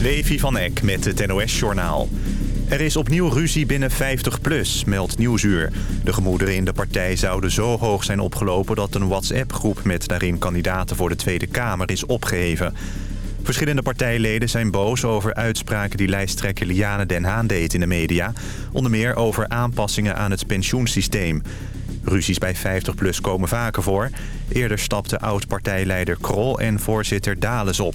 Levi van Eck met het NOS-journaal. Er is opnieuw ruzie binnen 50PLUS, meldt Nieuwsuur. De gemoederen in de partij zouden zo hoog zijn opgelopen... dat een WhatsApp-groep met daarin kandidaten voor de Tweede Kamer is opgeheven. Verschillende partijleden zijn boos over uitspraken die lijsttrekker Liane Den Haan deed in de media. Onder meer over aanpassingen aan het pensioensysteem. Ruzies bij 50PLUS komen vaker voor. Eerder stapte oud-partijleider Krol en voorzitter Dales op.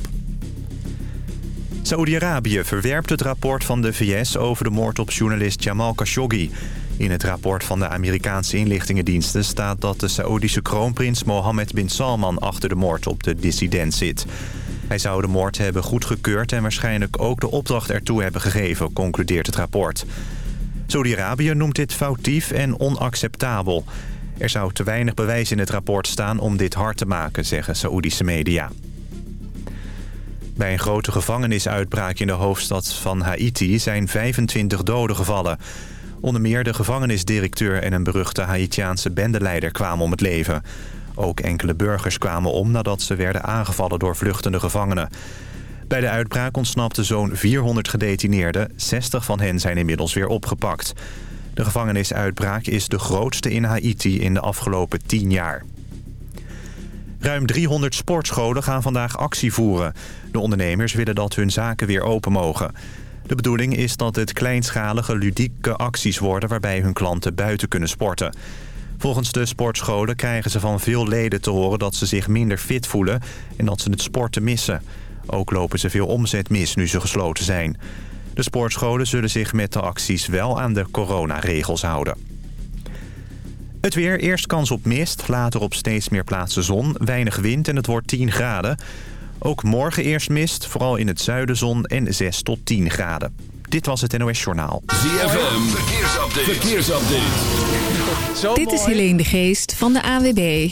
Saoedi-Arabië verwerpt het rapport van de VS over de moord op journalist Jamal Khashoggi. In het rapport van de Amerikaanse inlichtingendiensten staat dat de Saoedische kroonprins Mohammed bin Salman achter de moord op de dissident zit. Hij zou de moord hebben goedgekeurd en waarschijnlijk ook de opdracht ertoe hebben gegeven, concludeert het rapport. Saudi-Arabië noemt dit foutief en onacceptabel. Er zou te weinig bewijs in het rapport staan om dit hard te maken, zeggen Saoedische media. Bij een grote gevangenisuitbraak in de hoofdstad van Haiti zijn 25 doden gevallen. Onder meer de gevangenisdirecteur en een beruchte Haitiaanse bendeleider kwamen om het leven. Ook enkele burgers kwamen om nadat ze werden aangevallen door vluchtende gevangenen. Bij de uitbraak ontsnapten zo'n 400 gedetineerden. 60 van hen zijn inmiddels weer opgepakt. De gevangenisuitbraak is de grootste in Haiti in de afgelopen 10 jaar. Ruim 300 sportscholen gaan vandaag actie voeren. De ondernemers willen dat hun zaken weer open mogen. De bedoeling is dat het kleinschalige, ludieke acties worden... waarbij hun klanten buiten kunnen sporten. Volgens de sportscholen krijgen ze van veel leden te horen dat ze zich minder fit voelen... en dat ze het sporten missen. Ook lopen ze veel omzet mis nu ze gesloten zijn. De sportscholen zullen zich met de acties wel aan de coronaregels houden. Het weer, eerst kans op mist, later op steeds meer plaatsen zon, weinig wind en het wordt 10 graden. Ook morgen eerst mist, vooral in het zuiden zon en 6 tot 10 graden. Dit was het NOS Journaal. ZFM, verkeersupdate. verkeersupdate. Dit is Helene de Geest van de AWB.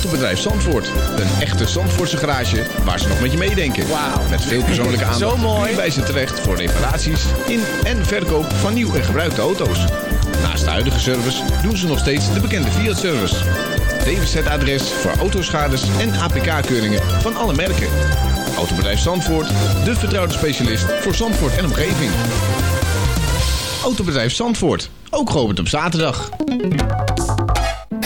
Autobedrijf Zandvoort. Een echte Zandvoortse garage waar ze nog met je meedenken. Wauw. Met veel persoonlijke aandacht Zo mooi. bij ze terecht voor reparaties in en verkoop van nieuw en gebruikte auto's. Naast de huidige service doen ze nog steeds de bekende Fiat-service. DWZ-adres voor autoschades en APK-keuringen van alle merken. Autobedrijf Zandvoort, de vertrouwde specialist voor Zandvoort en omgeving. Autobedrijf Zandvoort, ook geopend op zaterdag.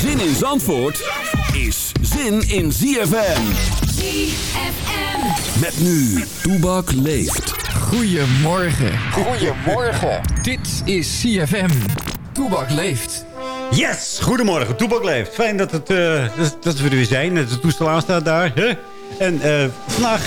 Zin in Zandvoort is zin in ZFM. Met nu, Toebak leeft. Goedemorgen. Goedemorgen. Dit is CFM. Toebak leeft. Yes, goedemorgen. Toebak leeft. Fijn dat, het, eh, dat, dat we er weer zijn. Dat het toestel aanstaat daar. Hè? En eh, vandaag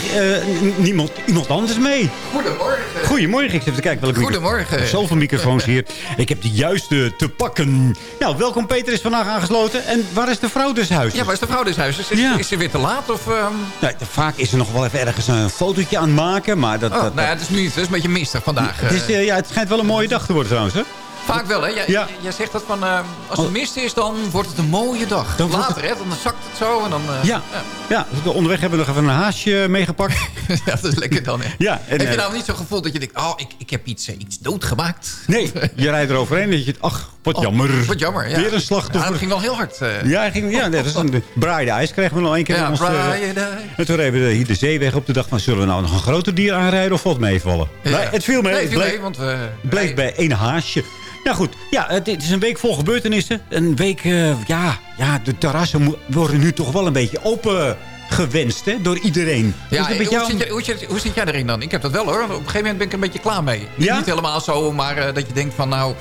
n- niemand, iemand anders mee. Goedemorgen. Goedemorgen. Ik zit even te kijken welke Goedemorgen. micro- Zoveel microfoons hier. Ik heb de juiste te pakken. Nou, welkom Peter is vandaag aangesloten. En waar is de vrouw des huizes? Ja, waar is de vrouw des huizes? Is, Ja. is ze weer te laat? Of, ehm, Nou, vaak is er nog wel even ergens een fotootje aan het maken. Maar dat, Oh, dat, nou ja, het is nu. Het is een beetje mistig vandaag. het, is, eh, ja, het schijnt wel een mooie dag te worden trouwens. Hè? Vaak wel, hè? Jij, Ja. jij zegt dat van... ehm, als het Oh. mist is, dan wordt het een mooie dag. Dan Later, hè? Dan zakt het zo en dan... eh, Ja. ja, onderweg hebben we nog even een haasje meegepakt. ja, dat is lekker dan, hè? Ja, en, Heb je eh, nou niet zo'n gevoel dat je denkt... Oh, ik, ik heb iets, eh, iets doodgemaakt? Nee, je rijdt eroverheen en je denkt, ach, wat Oh, jammer. Wat jammer, ja. Weer een Ja, slachtoffer. dat ging wel heel hard. Ja, hij ging, ja net als een braaide ijs kregen we nog één keer. Ja, braaide en toen reden we hier de zeeweg op de dag van... zullen we nou nog een groter dier aanrijden of valt meevallen? Ja. Nee, het viel mee. Nee, het viel bleef, mee, want we... bleef bij één haasje. Nou goed, ja, het, het is een week vol gebeurtenissen. Een week, eh, ja, ja, de terrassen worden nu toch wel een beetje open gewenst hè, door iedereen. Ja, hoe, jou- zit jij, hoe, zit, hoe zit jij erin dan? Ik heb dat wel hoor. Op een gegeven moment ben ik er een beetje klaar mee. Niet- Ja? Niet helemaal zo, maar eh, dat je denkt van nou...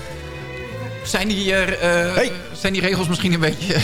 zijn die, uh, zijn die regels misschien een beetje...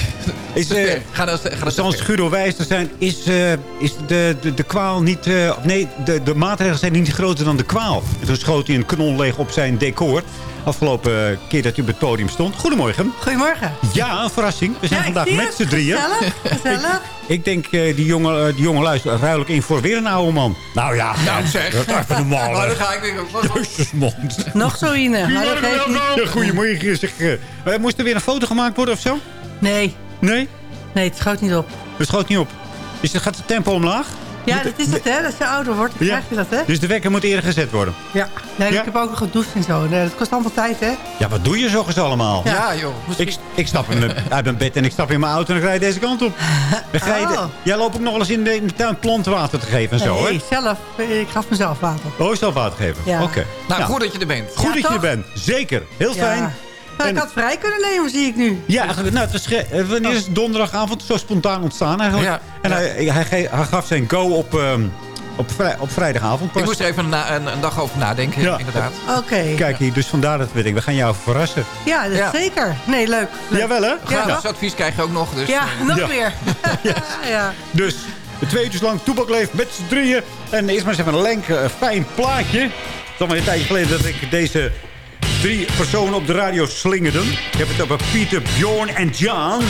Is, uh, ga dat, ga dat zoals Guido wijs te zijn, is, uh, is de, de, de kwaal niet... Nee, de, de maatregelen zijn niet groter dan de kwaal. En toen schoot hij een knol leeg op zijn decor. Afgelopen keer dat hij op het podium stond. Goedemorgen. Goedemorgen. Ja, een verrassing. We zijn ja, vandaag met z'n drieën. Gezellig, gezellig. ik, ik, denk, uh, die jongen, die jongen luistert ruidelijk in voor weer een oude man. Nou ja, nou zeg. Dat is even normaal. Nou, dan ga ik weer... Jezus mond. Nog zo in. Maar dat geeft niet. Goedemorgen. Zeg, uh, moest er weer een foto gemaakt worden of zo? Nee. Nee? Nee, het schoot niet op. Het schoot niet op. Dus gaat het tempo omlaag? Ja, dat is het, hè. Dat je ouder wordt, dan ja. krijg je dat, hè. Dus de wekker moet eerder gezet worden? Ja. Nee, ja? ik heb ook nog gedoucht en zo. Nee, dat kost allemaal tijd, hè. Ja, wat doe je zo eens allemaal? Ja, ja joh. Ik, ik stap in uit mijn bed en ik stap in mijn auto en ik rijd deze kant op. Ga je oh. Jij loopt ook nog wel eens in de, in de tuin plantwater te geven en zo, hè? Nee, zelf. Ik gaf mezelf water. Oh, zelf water geven? Ja. Oké. Okay. Nou, goed dat je er bent. Goed ja, dat toch? je er bent. Zeker. Heel fijn. Nou, ik had vrij kunnen nemen, zie ik nu. Ja, nou, het was, wanneer is het donderdagavond zo spontaan ontstaan eigenlijk? Ja. En hij, hij, hij, gaf zijn go op, um, op, vrij, op vrijdagavond. Ik moest er even een, een, een dag over nadenken, ja. inderdaad. Oké. Okay. Kijk hier, dus vandaar dat we denken, we gaan jou verrassen. Ja, dat ja. zeker. Nee, leuk. leuk. Jawel, hè? Gratis advies krijg je ook nog. Dus, ja, uh, nog ja. meer. ja. Dus twee uur lang toebak leeft met z'n drieën. En eerst maar eens even een lenk, uh, fijn plaatje. Het is al een tijdje geleden dat ik deze drie personen op de radio slingerden. Ik heb het over Pieter, Bjorn en Jan.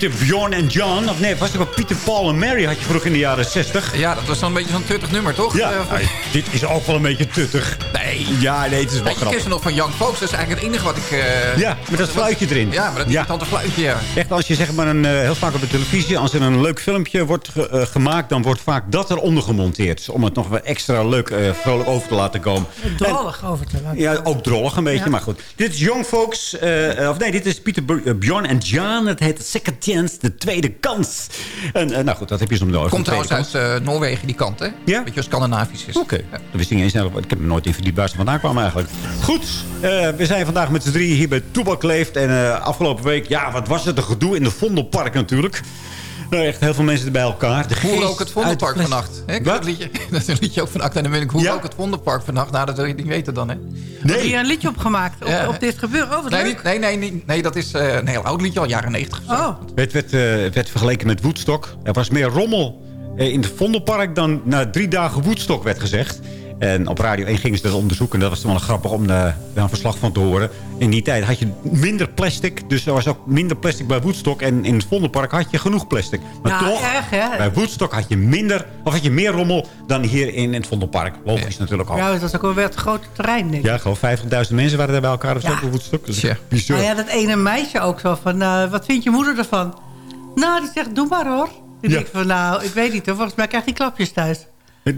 Pieter, Bjorn en John. Of nee, was het ook Pieter, Paul en Mary had je vroeger in de jaren 60. Ja, dat was dan een beetje zo'n tuttig nummer, toch? Ja, Eh, dit is ook wel een beetje tuttig. Nee. Ja, nee, het is wel grappig. ze nog van Young Folks. Dat is eigenlijk het enige wat ik... eh, Ja, met dat fluitje erin. Ja, maar dat Ja. irritante fluitje, ja. Echt, als je zeg maar een, eh, heel vaak op de televisie, als er een leuk filmpje wordt ge- eh, gemaakt, dan wordt vaak dat eronder gemonteerd. Om het nog wat extra leuk, eh, vrolijk over te laten komen. Drollig over te laten. Ja, ook drollig een beetje, Ja. maar goed. Dit is Young Folks, eh, of nee, dit is Pieter Bjorn en Jan. Het heet Second Chance, de tweede kans. En eh, nou goed, dat heb je soms nodig. Komt trouwens uit Noorwegen, die kant, hè? Ja? Beetje Scandinavisch is. Oké, dat wist ik niet eens. Ik heb me nooit in verdiept waar ze vandaan kwamen eigenlijk. Goed, eh, we zijn vandaag met z'n drieën hier bij Toebak Leeft. En eh, afgelopen week, ja, wat was het een gedoe in de Vondelpark natuurlijk. Nou, echt heel veel mensen er bij elkaar. De Hoe rook het Vondelpark fles. vannacht? Hè, ik? Dat, liedje, dat is een liedje ook van Acta en de Munnik. Hoe Ja. rook het Vondelpark vannacht? Nou, dat wil je niet weten dan, hè? Heb je een liedje opgemaakt op, Ja. op dit gebeuren? Oh, Nee, nee, nee, nee, nee, dat is eh, een heel oud liedje, al jaren 90 of zo. Oh, Het werd, eh, het werd vergeleken met Woodstock. Er was meer rommel eh, in het Vondelpark dan na drie dagen Woodstock werd gezegd. En op Radio 1 gingen ze dat onderzoeken. En dat was wel grappig om daar daar een verslag van te horen. In die tijd had je minder plastic. Dus er was ook minder plastic bij Woodstock. En in het Vondelpark had je genoeg plastic. Maar Ja, toch, erg, hè? bij Woodstock had je minder... Of had je meer rommel dan hier in het Vondelpark. Logisch natuurlijk ook. ja, Ja, dat was ook wel weer het grote terrein, denk ik. gewoon 50.000 mensen waren daar bij elkaar. Of zo Ja. op Woodstock. Dat is Tja. bizar. Nou ja, dat ene meisje ook zo van, eh, wat vindt je moeder ervan? Nou, die zegt, doe maar hoor. Ik Ja. denk van, nou, ik weet niet hoor. Volgens mij krijgt hij klapjes thuis.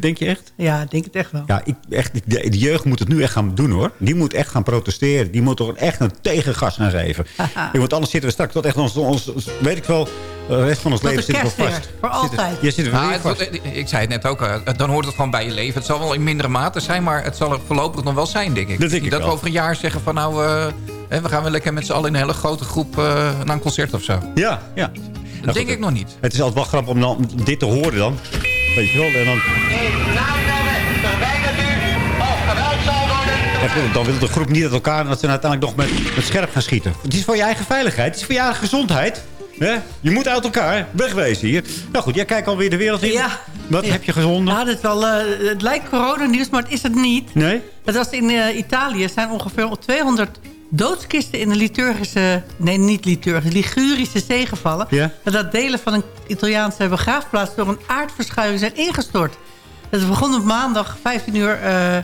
Denk je echt? Ja, ik denk het echt wel. Ja, ik, echt, de, de jeugd moet het nu echt gaan doen, hoor. Die moet echt gaan protesteren. Die moet toch echt een tegengas gaan geven. Ik want anders zitten we straks tot echt ons, ons weet ik wel, de rest van ons Tot leven de zitten we kerst vast. voor altijd. Je zit er Nou, het ik zei het net ook, eh, dan hoort het gewoon bij je leven. Het zal wel in mindere mate zijn, maar het zal er voorlopig nog wel zijn, denk ik. Dat denk Niet ik dat we wel. over een jaar zeggen van nou, eh, hè, we gaan weer lekker met z'n allen in een hele grote groep eh, naar een concert of zo. Ja, ja. Dat Nou, denk goed, ik nog niet. Het is altijd wel grappig om dan dit te horen dan. Weet je wel, en dan... Echt, Dan wil de groep niet uit elkaar en dat ze uiteindelijk nog met, met scherp gaan schieten. Het is voor je eigen veiligheid. Het is voor je eigen gezondheid. Hè? Je moet uit elkaar wegwezen hier. Nou goed, jij kijkt alweer de wereld in. Ja. Wat Ja. heb je gezonden? Nou, is wel, eh, het lijkt coronanieuws, maar het is het niet. Nee? Het was in eh, Italië. Er zijn ongeveer 200 doodskisten in de liturgische... Nee, niet liturgische, ligurische zee gevallen. Nadat delen van een Italiaanse begraafplaats... door een aardverschuiving zijn ingestort. Het begon op maandag, 15 uur eh,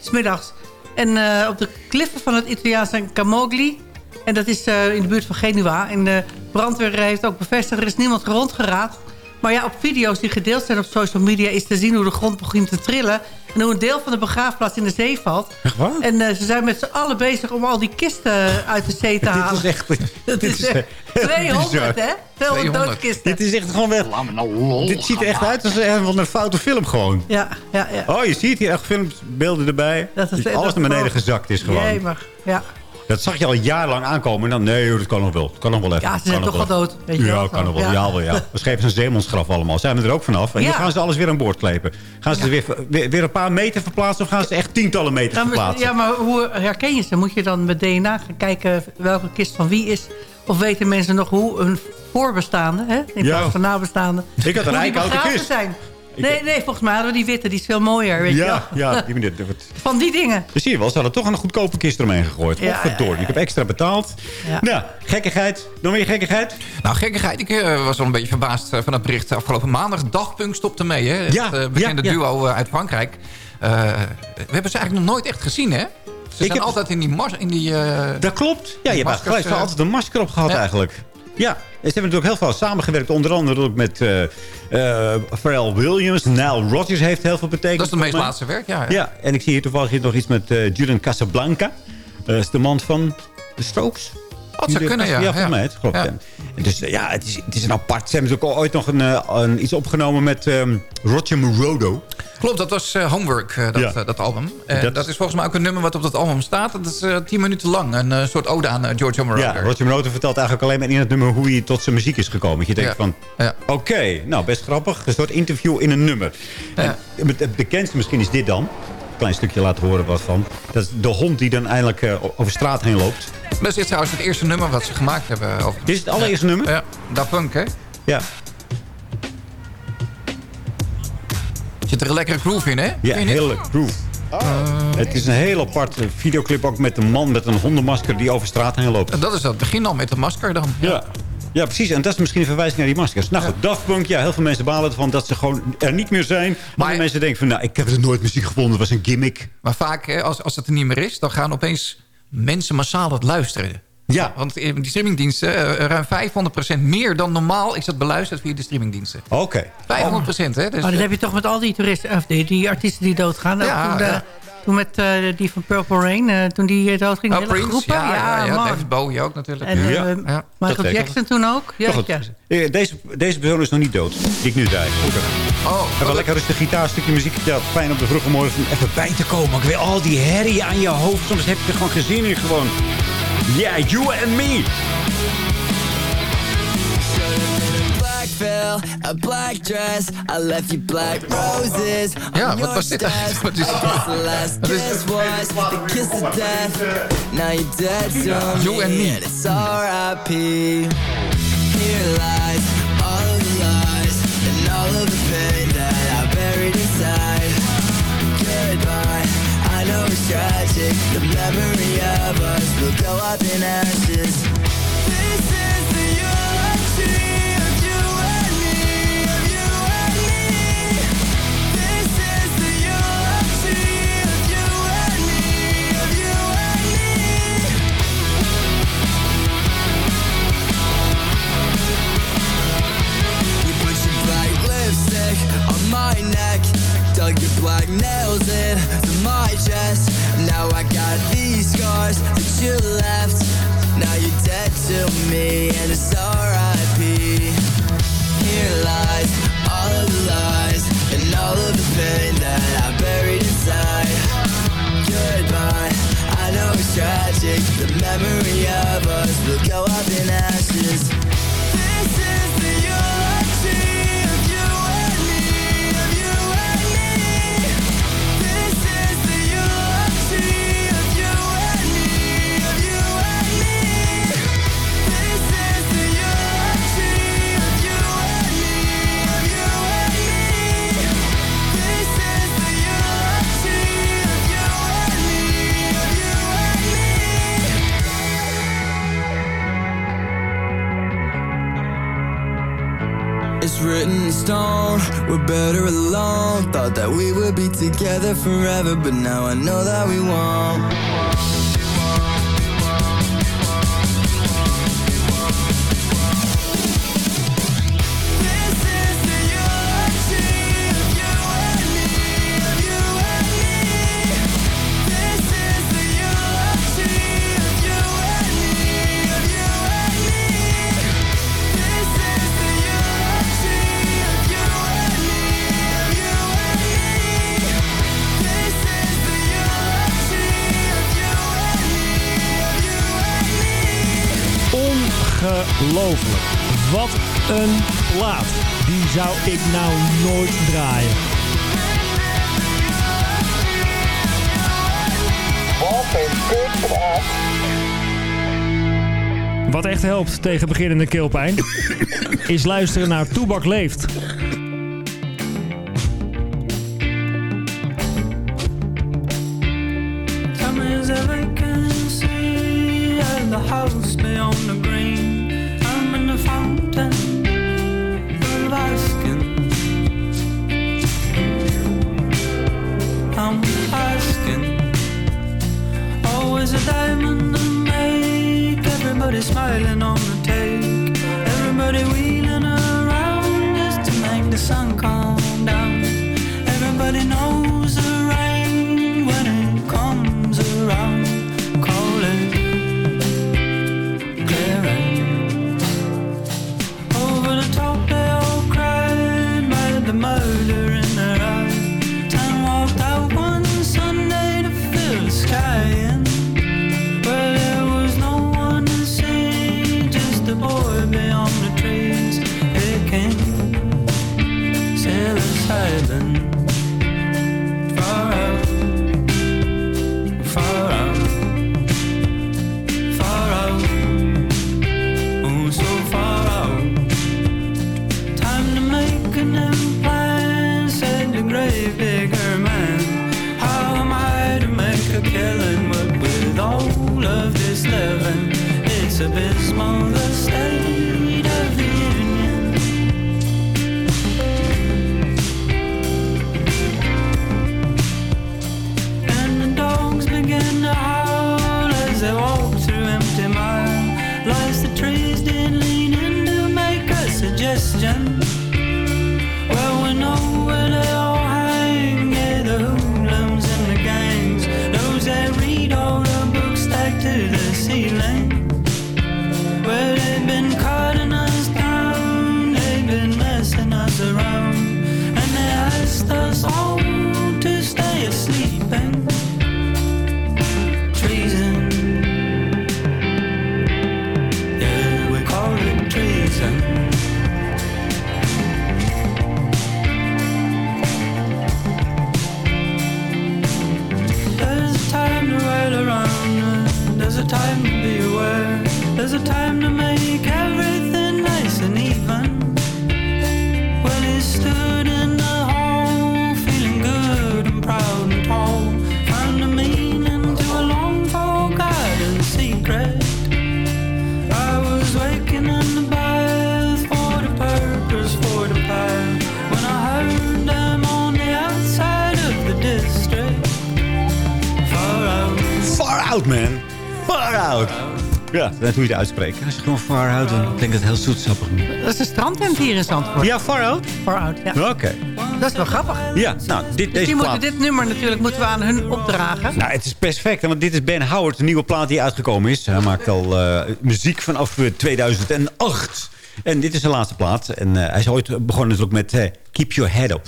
s middags. En eh, op de kliffen van het Italiaanse Camogli... En dat is eh, in de buurt van Genua. En de brandweer heeft ook bevestigd... er is niemand gewond geraakt. Maar ja, op video's die gedeeld zijn op social media... is te zien hoe de grond begint te trillen... en hoe een deel van de begraafplaats in de zee valt. Echt waar? En eh, ze zijn met z'n allen bezig om al die kisten uit de zee te halen. Dit is echt... Dat dit is echt heel 200, bizar. hè? 200 200. doodskisten. Dit is echt gewoon weg. Dit ziet er echt uit als een, van een foute film gewoon. Ja, ja, ja. Oh, je ziet hier echt films, beelden erbij. Dat is- Dus alles dat- naar beneden gezakt is gewoon. Jemig, ja. Dat zag je al jarenlang aankomen. En dan, nee, dat kan nog wel. Dat kan nog wel even. Ja, ze zijn toch wel. al dood, weet je ja, kan nog wel. Ja. Ja, wel, ja. We schepen een zeemansgraf allemaal. Zijn we er ook vanaf. En Ja. nu gaan ze alles weer aan boord klepen. Gaan ze er weer, weer, weer een paar meter verplaatsen... of gaan ze echt tientallen meters maar, verplaatsen? ja, maar hoe herken je ze? Moet je dan met DNA gaan kijken welke kist van wie is? Of weten mensen nog hoe een voorbestaande, hè, in plaats van nabestaande... Ik had een kist. zijn? Nee, nee, volgens mij hadden we die witte, die is veel mooier, weet je Ja, wel. ja, die Van die dingen. Dan zie je wel, ze hadden toch een goedkope kist eromheen gegooid. Ja, Ja, verdorie, ja, ja. ik heb extra betaald. Ja. Nou, gekkigheid. Nog meer gekkigheid? Nou, gekkigheid. Ik eh, was wel een beetje verbaasd eh, van het bericht afgelopen maandag. Daft Punk stopte mee, hè? Het Ja, eh, bekende ja, ja. duo uit Frankrijk. Eh, we hebben ze eigenlijk nog nooit echt gezien, hè? Ze zijn heb- altijd in die... Mars, in die eh, Dat klopt. Ja, je hebt altijd een masker op gehad ja. eigenlijk. Ja, ze hebben natuurlijk heel veel samengewerkt. Onder andere ook met eh, Pharrell Williams. Nile Rodgers heeft heel veel betekend. dat is het meest laatste werk, ja. Ja, en ik zie hier toevallig hier nog iets met eh Julian Casablanca. Dat is de man van de Strokes. Het zou kunnen, ja. Ja, volgens mij. Het, klopt, Ja. Dus ja, het is, het is een apart. Ze hebben natuurlijk ooit nog een, eh, een, iets opgenomen met ehm, Roger Morodo. Klopt, dat was eh, Homework, eh, dat, Ja. dat album. En Dat- dat, is volgens mij ook een nummer wat op dat album staat. Dat is tien minuten lang. Een soort ode aan George Moroder. Ja, Roger Morodo vertelt eigenlijk alleen maar in het nummer hoe hij tot zijn muziek is gekomen. Dat Je denkt van, oké, nou best grappig. Een soort interview in een nummer. En het- bekendste misschien is dit dan. Een klein stukje laten horen wat van. Dat is de hond die dan eindelijk over straat heen loopt. Dat is trouwens het eerste nummer wat ze gemaakt hebben. Over. Dit is het allereerste nummer? Ja, Punk, hè? Ja. Zit er een lekkere groove in, hè? Ja, niet? hele groove. Het is een heel aparte videoclip ook met een man met een hondenmasker die over straat heen loopt. Dat is het begin al met de masker dan. Ja. Ja, precies. En dat is misschien een verwijzing naar die maskers. Nou goed, Daft Punk, ja, heel veel mensen balen ervan dat ze gewoon er niet meer zijn. Maar mensen denken van, nou, ik heb er nooit muziek gevonden. Het was een gimmick. Maar vaak, hè, als, als het er niet meer is... dan gaan opeens mensen massaal het luisteren. Ja. Want in die streamingdiensten, eh, ruim 500% meer dan normaal... is dat beluisterd via de streamingdiensten. Oké. 500%, hè? Dus, Maar dat heb je toch met al die toeristen, of die, die artiesten die doodgaan. De- ja. Toen met eh, die van Purple Rain, eh, toen die eh. Oh, de hele Prince, groepen. ja, ja, ja, man. David Bowie ook natuurlijk. En eh, Ja. Ja. Michael Dat. Jackson toen ook. Ja, goed, ja. deze, deze persoon is nog niet dood, die ik nu zei. Oh, Even een lekker rustig gitaarstukje muziek. Ja, fijn op de vroege morgen om even bij te komen. Ik weet al die herrie aan je hoofd. Soms heb je er gewoon geen zin in gewoon. Yeah, you and me. Veil, a black dress. I left you black roses. Ja, wat was dit eigenlijk? Wat is- the last is- kiss was the kiss of death. Now you're dead to You and me. it's R.I.P. Here lies all of the lies and all of the pain that I buried inside. Goodbye. I know it's tragic. The memory of us will go up in ashes. This is my neck. Dug your black nails into my chest. Now I got these scars that you left. Now you're dead to me and it's R.I.P. Here lies all of the lies And all of the pain that I buried inside. Goodbye, I know it's tragic. The memory of us will go up in ashes we're better alone. Thought that we would be together forever, but now I know that we won't. Ongelooflijk. Wat een plaat. Die zou ik nou nooit draaien. Wat echt helpt tegen beginnende keelpijn... is luisteren naar Toebak Leeft. Dat hoe je het uitspreekt. Als je gewoon far out, dan klinkt het heel zoetsappig. Dat is een strandtent hier in Zandvoort. Ja, far out? Far out, ja. Oké. Dat is wel grappig. Ja, nou, dit, Dus deze die moeten, dit nummer natuurlijk moeten we aan hun opdragen. Nou, het is perfect, want dit is Ben Howard, een nieuwe plaat die uitgekomen is. Hij maakt al eh, muziek vanaf eh, 2008. En dit is zijn laatste plaat. En eh, hij is ooit begonnen natuurlijk met eh, Keep Your Head Up.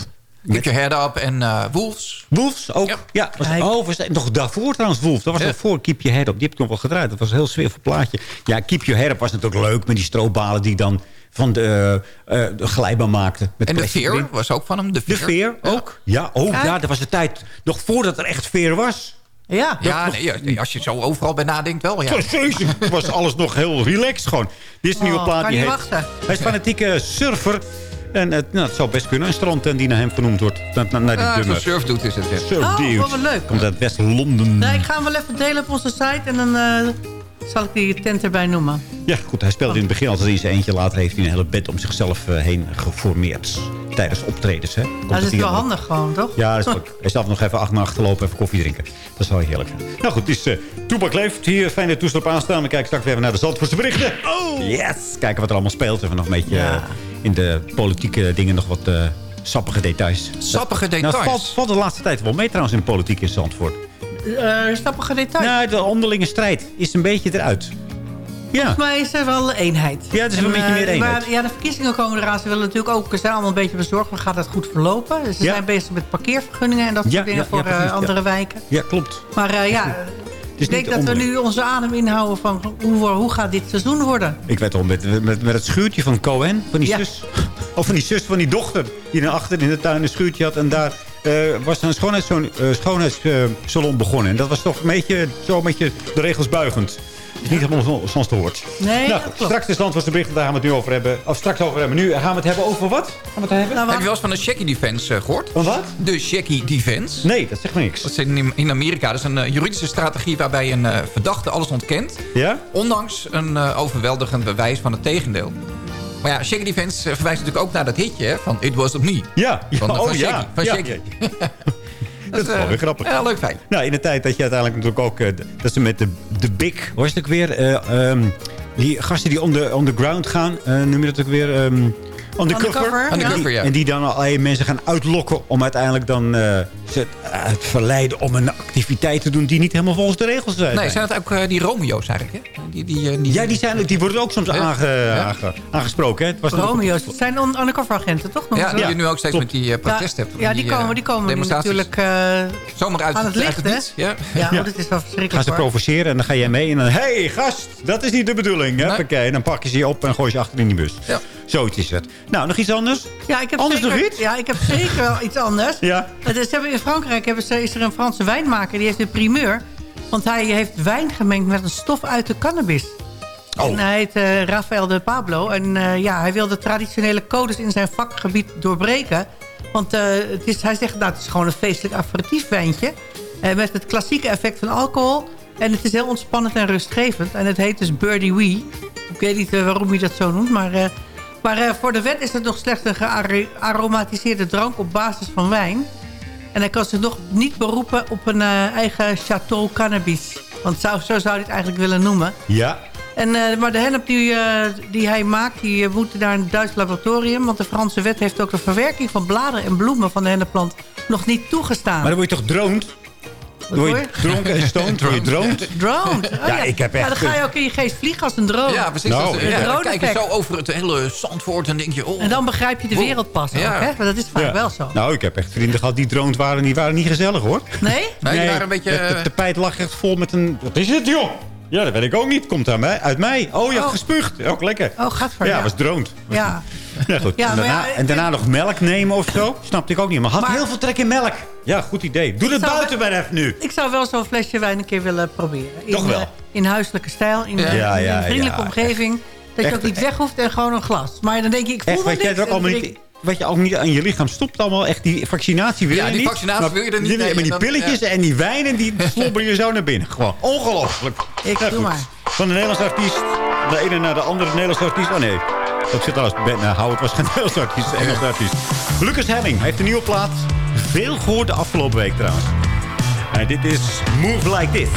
Keep Your Head Up en eh, Wolves. Wolves ook? Ja. was, oh, was, nog daarvoor trouwens Wolves. Dat was Ja. nog voor Keep Your Head Up. Die heb ik nog wel gedraaid. Dat was een heel sfeervol plaatje. Ja, Keep Your Head Up was natuurlijk leuk met die stroopbalen die dan van de, eh, eh, de glijbaan maakten. Met En de Veer was ook van hem. De De Veer, ook? Ja, oh ja, dat was de tijd nog voordat er echt veer was. Ja. Ja, nee, als je zo overal bij nadenkt wel, ja. Precies, was alles nog heel relaxed gewoon. Dit is een nieuwe Oh, plaat. kan Die niet heet, wachten. hij is fanatieke surfer. En het, nou, het zou best kunnen. Een strandtent die naar hem vernoemd wordt. Naar, naar, naar die Ja, dummer. surfdude is het. ja. Surf Oh, dude. wat wel leuk. Komt uit West-Londen. Nee, ik ga hem wel even delen op onze site en dan eh, zal ik die tent erbij noemen. Ja, goed. Hij speelde in het begin altijd in zijn eentje. Later heeft hij een hele bed om zichzelf eh, heen geformeerd. Tijdens optredens, hè. Komt dat is wel handig gewoon, toch? Ja, dat is leuk. Hij zelf nog even achter naar achter lopen, even koffie drinken. Dat wel heerlijk. Nou goed, het is uh, Toepak leeft. Hier, fijne toestel op aanstaan. We kijken straks weer even naar de Zandvoortse berichten. Oh! Yes! Kijken wat er allemaal speelt. Even nog een beetje Ja. In de politieke dingen nog wat eh, sappige details. Sappige Nou, details. het valt, valt de laatste tijd wel mee trouwens in politiek in Zandvoort. Eh stappige details. Nou, de onderlinge strijd is een beetje eruit. Ja. Volgens mij is er wel eenheid. Ja, het is wel een En, beetje meer eh, eenheid. Maar, ja, de verkiezingen komen eraan. Ze willen natuurlijk ook, zijn allemaal een beetje bezorgd. Maar gaat het goed verlopen? Ze Ja. zijn bezig met parkeervergunningen en dat soort Ja, dingen ja, voor andere wijken. Ja, klopt. Maar ja, ik denk dat we nu onze adem inhouden van hoe, hoe gaat dit seizoen worden? Ik weet al, met, met, met het schuurtje van Cohen, van die Ja. zus. Of van die zus van die dochter. Die naar achter in de tuin een schuurtje had. En daar eh, was een schoonheidssalon eh, schoonheidssalon begonnen. En dat was toch een beetje, zo een beetje de regels buigend. Is niet helemaal zo- zoals het hoort. Nee, nou, klopt. straks de stand was de bericht, daar gaan we het nu over hebben. Of straks over hebben. Nu gaan we het hebben over wat? Gaan we het hebben? Nou, Heb je wel eens van de Shaky Defense eh, gehoord? Van wat? De Shaky Defense. Nee, dat zegt me niks. Dat is in, in Amerika. Dat is een eh, juridische strategie waarbij een eh, verdachte alles ontkent. Ja? Ondanks een overweldigend bewijs van het tegendeel. Maar ja, Shaky Defense verwijst natuurlijk ook naar dat hitje hè, van It Was Of Me. Ja, ja. Van, oh van ja. Shaky. Van ja, Shaky. ja. Dat is wel eh, weer grappig. Ja, leuk feit. Nou, in de tijd dat je uiteindelijk natuurlijk ook... eh, dat ze met de, de Big... Is het ook weer? Eh, ehm, die gasten die on the, on the ground gaan. eh noem je dat ook weer? ehm undercover. Undercover, Undercover, ja. En die dan allerlei mensen gaan uitlokken... om uiteindelijk dan eh, ze het verleiden om een activiteit te doen... die niet helemaal volgens de regels zijn. Nee, zijn het ook eh, die Romeo's eigenlijk? Hè? Die, die, eh, die, Ja, die, zijn, die worden ook soms Ja. aange, Ja. aange- aangesproken. Hè? Het was Romeo's, het zijn on- undercover agenten, toch? Ja, ze die dat? je nu ook steeds met die eh, protesten hebt. Ja, die komen, die komen natuurlijk eh, Zomaar uit, aan het licht, hè? Ja. Ja, Ja. oh, is wel verschrikkelijk. Gaan ze hoor. provoceren en dan ga jij mee. En dan, hé hey, gast, dat is niet de bedoeling. Nee. En dan ze je op en gooi je achter in die bus. Ja. Zoiets is het. Nou, nog iets anders? Ja, ik heb Anders zeker, nog iets? Ja, ik heb zeker wel iets anders. Ja. Het is, hebben in Frankrijk hebben ze, is er een Franse wijnmaker. Die heeft een primeur. Want hij heeft wijn gemengd met een stof uit de cannabis. Oh. En hij heet eh, Rafael de Pablo. En eh, ja, hij wil de traditionele codes in zijn vakgebied doorbreken. Want eh, het is, hij zegt, nou, het is gewoon een feestelijk aperitief wijntje. Met het klassieke effect van alcohol. En het is heel ontspannend en rustgevend. En het heet dus Birdie Wee. Ik weet niet waarom hij dat zo noemt, maar... maar eh, voor de wet is het nog slechts een gearomatiseerde drank op basis van wijn. En hij kan zich nog niet beroepen op een eh, eigen chateau cannabis. Want zo, zo zou hij het eigenlijk willen noemen. Ja. En, eh, maar de hennep die, die hij maakt, die moet naar een Duits laboratorium. Want de Franse wet heeft ook de verwerking van bladeren en bloemen van de hennepplant nog niet toegestaan. Maar dan word je toch droond? Word je dronken en stoned? Je? Oh, ja, ik heb echt... Ja, dan ga je ook in je geest vliegen als een drone. Ja, precies. Nou, ja, dan kijk je zo over het hele Zandvoort en denk je... Oh, En dan begrijp je de wereld pas Ja. ook, hè? Maar dat is vaak Ja. wel zo. Nou, ik heb echt vrienden gehad die droond waren. en Die waren niet gezellig, hoor. Nee? nee, die waren een beetje... Het, het tapijt lag echt vol met een... Wat is het, joh? Ja, dat weet ik ook niet. Komt uit mij. Uit mij. Oh, je hebt Oh. gespuugd. Ook lekker. Oh, gaat voor Ja, was droond. Ja. Ja, goed. Ja, en, maar daarna, ja, en daarna nog melk nemen of zo. Snapte ik ook niet. Maar had Maar- heel veel trek in melk. Ja, goed idee. Doe het buiten maar even nu. Ik zou wel zo'n flesje wijn een keer willen proberen. In, Toch wel? eh, in huiselijke stijl, in, Ja. eh, Ja, in ja, een vriendelijke ja. omgeving. Dat je ook niet weg hoeft en gewoon een glas. Maar dan denk je, ik voel Echt, wel wat jij er ook allemaal niet... ik- Wat je ook niet aan je lichaam stopt allemaal. Echt die vaccinatie wil Ja, je die niet. vaccinatie Maar wil je er niet, nee, maar die pilletjes ja. en die wijnen, die slobberen je zo naar binnen. Gewoon ongelooflijk. Ik Ja, doe maar. Van de Nederlandse artiest. De ene naar de andere Nederlandse artiest. Oh nee. Dat zit trouwens. Ben uh, Howard was geen Nederlandse artiest. Engelse artiest. Lucas Hemming heeft een nieuwe plaat. Veel gehoord de afgelopen week trouwens. En dit is Move Like This.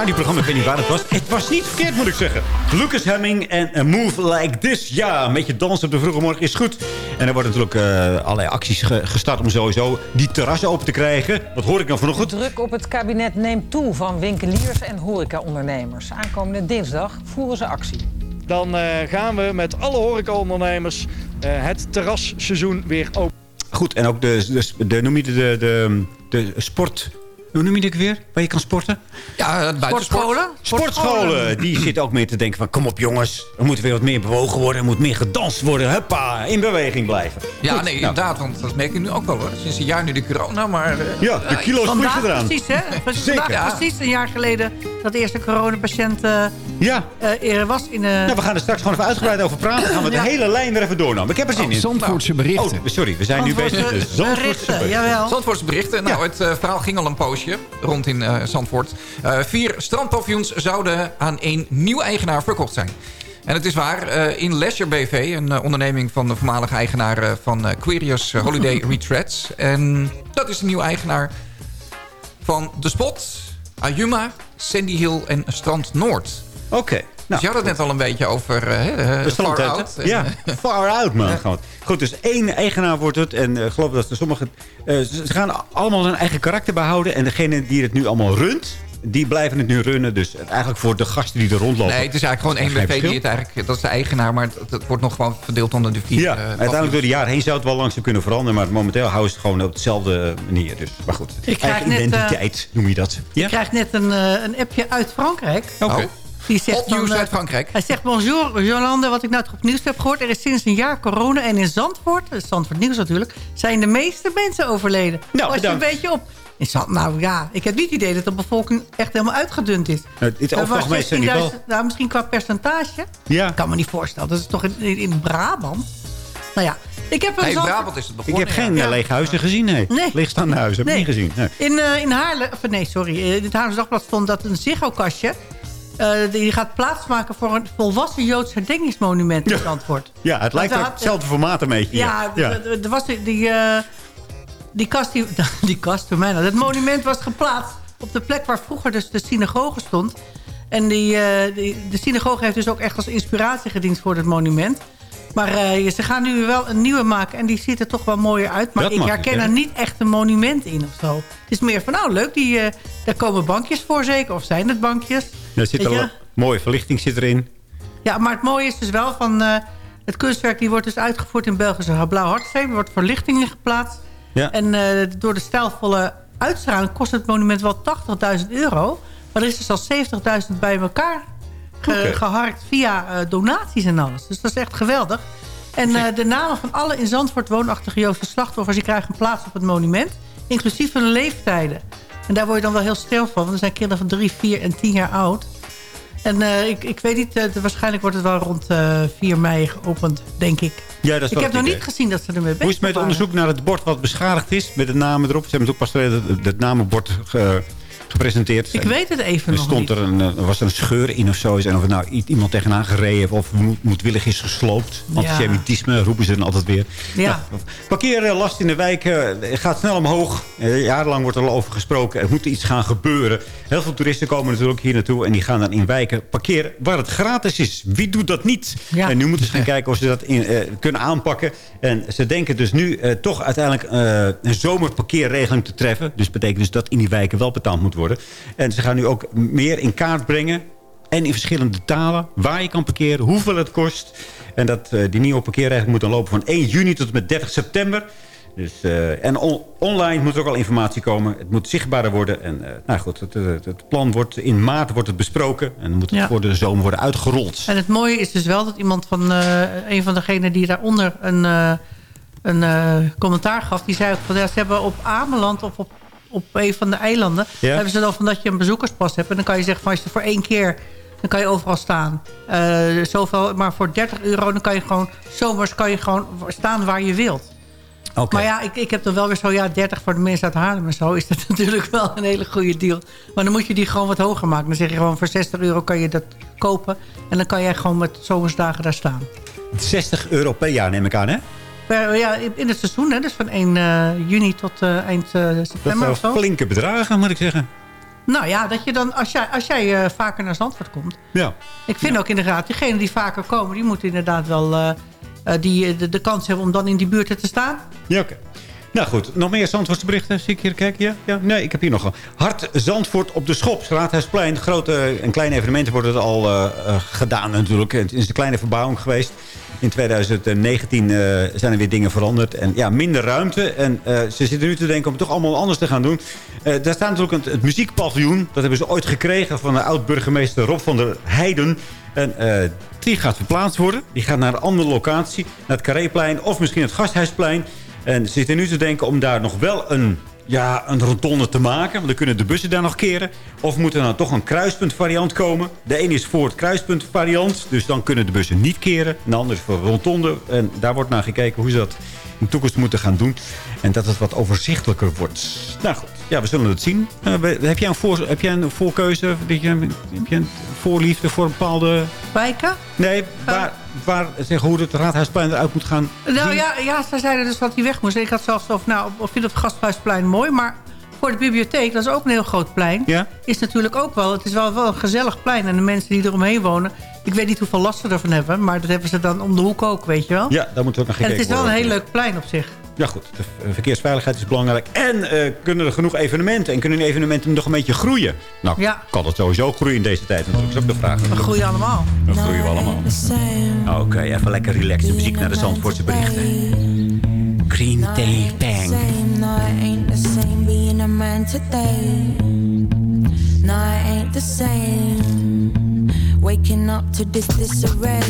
Radioprogramma. Ik weet niet waar het was. Het was niet verkeerd, moet ik zeggen. Lucas Hemming en A Move Like This. Ja, een beetje dansen op de vroege morgen is goed. En er worden natuurlijk eh, allerlei acties ge- gestart om sowieso die terrassen open te krijgen. Wat hoor ik nou vanochtend? Druk op het kabinet neemt toe van winkeliers en horecaondernemers. Aankomende dinsdag voeren ze actie. Dan eh, gaan we met alle horecaondernemers eh het terrasseizoen weer open. Goed, en ook de, de, de, noem je de, de, de, de sport... Hoe noem je dit weer? Waar je kan sporten? Ja, buitensport. Sportscholen? Sportscholen, die zitten ook meer te denken van... kom op jongens, er moet weer wat meer bewogen worden. Er moet meer gedanst worden. Huppa, in beweging blijven. Ja, Goed, nee, nou, inderdaad, want dat merk ik nu ook wel hoor. Sinds een jaar nu de corona, maar... eh, Ja, de eh, kilo's Vandaag vliegen eraan. precies, hè? Vandaag Ja. precies een jaar geleden dat de eerste coronapatiënt eh Ja, eh, er was in... eh nou, we gaan er straks gewoon even uitgebreid over praten. Dan gaan we de Ja. hele lijn weer even doornemen. Ik heb er zin in. Zandvoortse Oh, sorry, we zijn nu bezig met de Zandvoortse berichten, berichten. jawel. Zandvoortse berichten. Nou, Ja. het eh, verhaal ging al een poosje rond in eh, Zandvoort. Eh, vier strandpaviljoens zouden aan een nieuw eigenaar verkocht zijn. En het is waar, eh, in Leisure BV, een onderneming van de voormalige eigenaar van Querius eh, Holiday Retreats. En dat is de nieuwe eigenaar van The Spot, Ayuma, Sandy Hill en Strand Noord. Oké. Dus nou, je had het net al een beetje over uh, de far out. Ja, far out, man. Gewoon. Goed, dus één eigenaar wordt het. En uh, ik geloof dat er sommige... Uh, ze ze gaan allemaal hun eigen karakter behouden. En degene die het nu allemaal runt... Die blijven het nu runnen. Dus eigenlijk voor de gasten die er rondlopen. Nee, het is eigenlijk gewoon één BV die het eigenlijk... Dat is de eigenaar, maar het, het wordt nog gewoon verdeeld onder de vier. Ja, uh, uiteindelijk door de jaren heen zou het wel langzaam kunnen veranderen. Maar momenteel houden ze het gewoon op dezelfde manier. Dus, maar goed, ik krijg eigen identiteit net, noem je dat. Ja? Ik krijg net een, uh, een appje uit Frankrijk. Oké. Okay. Die zegt nieuws uit Frankrijk. Hij zegt, bonjour Jolande, wat ik nou toch op nieuws heb gehoord. Er is sinds een jaar corona en in Zandvoort, Zandvoort Nieuws natuurlijk... zijn de meeste mensen overleden. Nou, Pas je een beetje op. In Zand, nou ja, ik heb niet het idee dat de bevolking echt helemaal uitgedund is. Nou, dit algemeen zijn die wel... Nou, misschien qua percentage. Ja. Ik kan me niet voorstellen. Dat is toch in, in, in Brabant? Nou ja, ik heb een nee. Brabant is het begonnen. Ik heb geen ja. lege huizen gezien, nee. nee. Leegstaande huizen, heb ik nee. niet gezien. Nee. In, uh, in Haarlem, nee sorry, in het Haarlems Dagblad stond dat een Ziggo-kastje... Uh, die gaat plaatsmaken voor een volwassen Joods herdenkingsmonument in Zandvoort. Ja, het lijkt wel hetzelfde formaat een beetje. Ja, ja. er was die, die, uh, die kast, die, die kast voor mij nou. Het monument was geplaatst op de plek waar vroeger dus de synagoge stond. En die, uh, die, de synagoge heeft dus ook echt als inspiratie gediend voor het monument. Maar uh, ze gaan nu wel een nieuwe maken en die ziet er toch wel mooier uit. Maar Dat ik herken er niet echt een monument in of zo. Het is meer van, nou leuk, die, uh, daar komen bankjes voor zeker. Of zijn het bankjes? Er zit al een mooie verlichting zit erin. Ja, maar het mooie is dus wel van... Uh, het kunstwerk die wordt dus uitgevoerd in Belgische Blauw Hartsteen. Er wordt verlichting in geplaatst. Ja. En uh, door de stijlvolle uitstraling kost het monument wel 80.000 euro. Maar er is dus al 70.000 bij elkaar ge geharkt via uh, donaties en alles. Dus dat is echt geweldig. En uh, de namen van alle in Zandvoort woonachtige Joodse slachtoffers... die krijgen een plaats op het monument. Inclusief hun leeftijden. En daar word je dan wel heel stil van. Want er zijn kinderen van 3, 4 en 10 jaar oud. En uh, ik, ik weet niet, uh, waarschijnlijk wordt het wel rond uh, 4 mei geopend, denk ik. Ja, dat is ik heb nog idee. niet gezien dat ze ermee bezig Hoe is het met het onderzoek naar het bord wat beschadigd is? Met de namen erop. Ze hebben het ook pas geleden het, namenbord gepresenteerd. Ik weet het even er nog stond niet. Er een, er was er een scheur in of zo. En of nou iemand tegenaan gereden heeft of moed, moedwillig is gesloopt. Antisemitisme roepen ze dan altijd weer. Ja. Nou, parkeerlast in de wijk uh, gaat snel omhoog. Uh, jarenlang wordt er al over gesproken. Er moet iets gaan gebeuren. Heel veel toeristen komen natuurlijk hier naartoe. En die gaan dan in wijken parkeren waar het gratis is. Wie doet dat niet? Ja. En nu moeten ze gaan kijken of ze dat in, uh, kunnen aanpakken. En ze denken dus nu toch uiteindelijk een zomerparkeerregeling te treffen. Dus betekent dus dat in die wijken wel betaald moet worden. En ze gaan nu ook meer in kaart brengen. En in verschillende talen. Waar je kan parkeren. Hoeveel het kost. En dat, uh, die nieuwe parkeerregeling moet dan lopen van 1 juni tot en met 30 september. Dus, uh, en on online moet er ook al informatie komen. Het moet zichtbaarder worden. En uh, nou goed, het, het, het, plan wordt in maart wordt het besproken. En moet het Ja. voor de zomer worden uitgerold. En het mooie is dus wel dat iemand van eh, een van degenen die daaronder een, eh, een eh, commentaar gaf, die zei ook van ja, ze hebben op Ameland of op, op een van de eilanden, Ja. hebben ze dan van dat je een bezoekerspas hebt. En dan kan je zeggen van als je voor één keer, dan kan je overal staan. Eh, zoveel, maar voor 30 euro dan kan je gewoon, zomers kan je gewoon staan waar je wilt. Oké. Maar ja, ik, ik heb dan wel weer zo, ja, 30 voor de mensen uit Haarlem en zo... is dat natuurlijk wel een hele goede deal. Maar dan moet je die gewoon wat hoger maken. Dan zeg je gewoon, voor 60 euro kan je dat kopen. En dan kan jij gewoon met zomersdagen daar staan. 60 euro per jaar neem ik aan, hè? Per- ja, in het seizoen, hè, dus van 1 eh, juni tot eh, eind eh, Dat september of zijn zo. flinke bedragen, moet ik zeggen. Nou ja, dat je dan, als jij, als jij vaker naar Zandvoort komt... Ja. Ik vind ook inderdaad, diegenen die vaker komen... die moeten inderdaad wel die, de, de kans hebben om dan in die buurt te staan. Ja, oké. Nou goed, nog meer Zandvoortse berichten. Zie ik hier kijken? Ja? ja? Nee, ik heb hier nog een. Hart Zandvoort op de Schop. Raadhuisplein. Grote en kleine evenementen worden er al uh, gedaan natuurlijk. Het is een kleine verbouwing geweest. In 2019 uh, zijn er weer dingen veranderd. En ja, minder ruimte. En uh, ze zitten nu te denken om het toch allemaal anders te gaan doen. Uh, daar staat natuurlijk het, het muziekpaviljoen. Dat hebben ze ooit gekregen van de oud-burgemeester Rob van der Heijden. En die gaat verplaatst worden. Die gaat naar een andere locatie. Naar het Carréplein of misschien het Gasthuisplein. En ze zitten nu te denken om daar nog wel een, ja, een rotonde te maken. Want dan kunnen de bussen daar nog keren. Of moet er dan toch een kruispuntvariant komen. De ene is voor het kruispuntvariant. Dus dan kunnen de bussen niet keren. En de andere is voor rotonde. En daar wordt naar gekeken hoe ze dat in de toekomst moeten gaan doen. En dat het wat overzichtelijker wordt. Nou goed, ja, we zullen het zien. Uh, heb, jij een voor, heb jij een voorkeuze? Heb je, heb je een voorliefde voor een bepaalde... Wijken? Nee, waar, waar zeg, hoe het raadhuisplein eruit moet gaan Nou zien? ja, ja, ze zeiden dus dat hij weg moest. Ik had zelfs over, nou, of vind het Gasthuisplein mooi, maar voor de bibliotheek, dat is ook een heel groot plein... Ja? is natuurlijk ook wel... Het is wel, wel een gezellig plein. En de mensen die eromheen wonen... Ik weet niet hoeveel last ze ervan hebben. Maar dat hebben ze dan om de hoek ook, weet je wel. Ja, daar moet ook nog En gekeken het is wel een heel leuk plein op zich. Ja goed, de v- verkeersveiligheid is belangrijk. En eh, kunnen er genoeg evenementen? En kunnen die evenementen nog een beetje groeien? Nou, Ja. kan dat sowieso groeien in deze tijd? Natuurlijk is ook de vraag. We groeien allemaal. Dan groeien we allemaal. Oké, even lekker relaxen. Muziek naar de Zandvoortse berichten. Green Day Bang. No, it ain't the same being a man today. No, it ain't the same. Waking up to this disarray.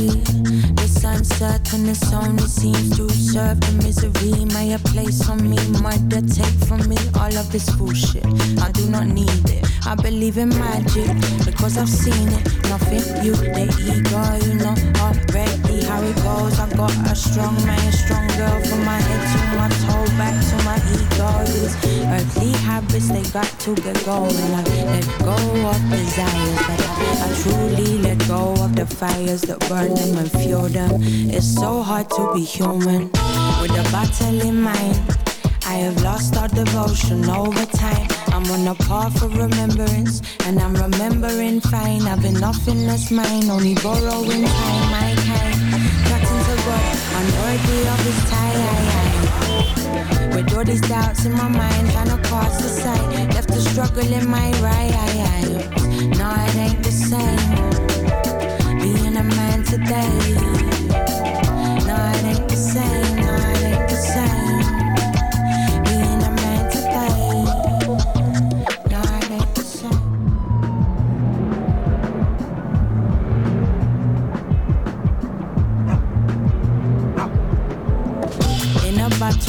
This uncertain, this only seems to serve the misery. May a place on me, might murder take from me all of this bullshit. I do not need it. I believe in magic because I've seen it. Nothing you, the ego, you know already how it goes. I got a strong man, a strong girl from my head to my toe, back to my ego. These earthly habits, they got to get going. I let go of desires, but I, I truly let go of the fires that burn them and fuel them. It's so hard to be human with a battle in mind. I have lost all devotion over time. I'm on a path of remembrance, and I'm remembering fine. I've been nothing less mine, only borrowing time. My kind, cutting to God, unworthy of His time. With all these doubts in my mind, trying to cast aside, left to struggle in my right. No, it ain't the same. Man today. No, it ain't the same. No, it ain't the same.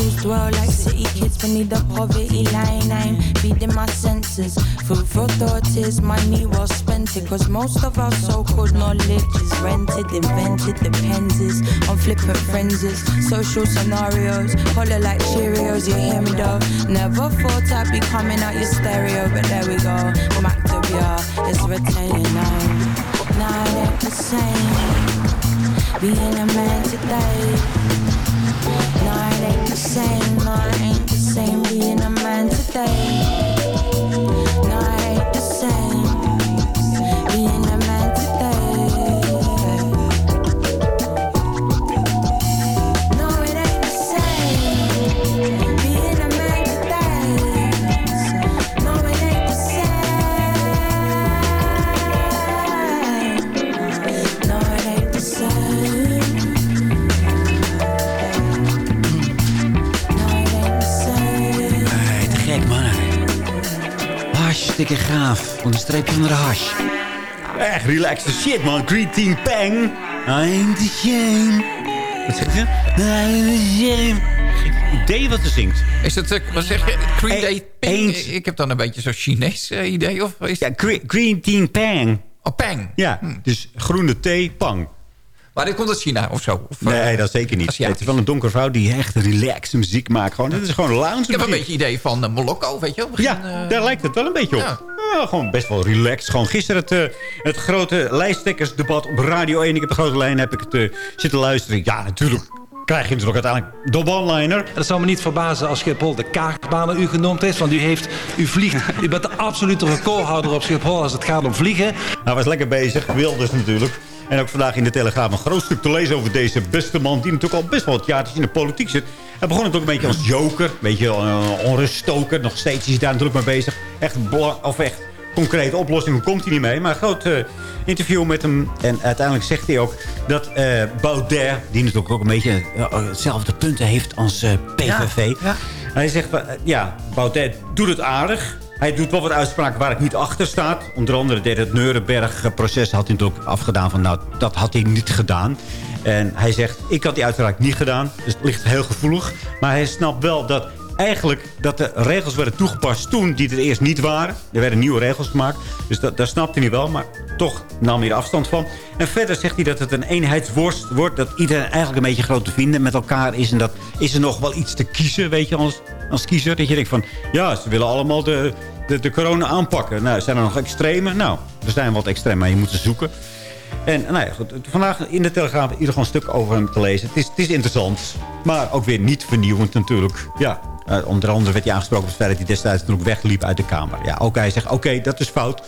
Battles dwell like city kids beneath the poverty line. I'm feeding my senses. Food for thought is money well spent. Cause most of our so-called knowledge is rented, invented, depends on flippant frenzies. Social scenarios, color like Cheerios, you hear me though. Never thought I'd be coming out your stereo, but there we go. Back to it's retain now. Now the same. Being a man today. No, it ain't the same. No, it ain't the same being a man today. Gaaf. Van een streepje onder de hash. Echt relaxed shit, man. Green Team Pang. I'm the shame. Wat zeg je? I'm the idee wat ze zingt. Is het, eh, wat zeg je, Green Day Ping? eens. Ik heb dan een beetje zo'n Chinees eh, idee. Of is Ja, Gre- Green Team Pang. Oh, Pang. Ja, dus groene thee, pang. Maar dit komt uit China of zo? Of, Nee, eh, dat zeker niet. Het is wel een donkere vrouw die echt relaxed muziek maakt. Gewoon, dit is gewoon lounge Ik heb een muziek. beetje idee van eh, Molokko, weet je wel? Begin, Ja, eh, daar lijkt het wel een beetje op. Ja. Ja, gewoon best wel relaxed. Gewoon gisteren het, eh, het grote lijsttrekkersdebat op Radio 1. Ik heb de grote lijn heb ik het eh, zitten luisteren. Ja, natuurlijk krijg je natuurlijk uiteindelijk de one-liner. Het zou me niet verbazen als Schiphol de kaartbanen u genoemd heeft. Want u, heeft, u vliegt. U bent de absolute recordhouder op Schiphol als het gaat om vliegen. Hij was lekker bezig, Wilders natuurlijk. En ook vandaag in de Telegraaf een groot stuk te lezen over deze beste man... die natuurlijk al best wel wat jaartjes in de politiek zit. Hij begon natuurlijk een beetje als joker, een beetje uh, onruststoker. Nog steeds is hij daar natuurlijk mee bezig. Echt, of echt concrete oplossingen komt hij niet mee. Maar een groot eh, interview met hem. En uiteindelijk zegt hij ook dat eh Baudet... die natuurlijk ook een beetje hetzelfde punten heeft als PVV... Ja. Hij zegt, ja, Baudet doet het aardig. Hij doet wel wat uitspraken waar ik niet achter sta. Onder andere deed het Neurenberg-proces had hij natuurlijk afgedaan. Van, nou, dat had hij niet gedaan. En hij zegt, ik had die uitspraak niet gedaan. Dus het ligt heel gevoelig. Maar hij snapt wel dat eigenlijk dat de regels werden toegepast toen die er eerst niet waren. Er werden nieuwe regels gemaakt. Dus dat, daar snapte hij wel. Maar toch nam hij er afstand van. En verder zegt hij dat het een eenheidsworst wordt. Dat iedereen eigenlijk een beetje grote vrienden met elkaar is. En dat is er nog wel iets te kiezen, weet je, als, als kiezer. Dat je denkt van, ja, ze willen allemaal de, de, de corona aanpakken. Nou, zijn er nog extreme? Nou, er zijn wat extreme, maar je moet ze zoeken. En nou ja, goed, vandaag in de Telegraaf ieder gewoon een stuk over hem te lezen. Het is, het is interessant, maar ook weer niet vernieuwend natuurlijk. Ja, Eh, onder andere werd hij aangesproken op het feit dat hij destijds toen ook wegliep uit de Kamer. Ja, ook hij zegt, oké, dat is fout.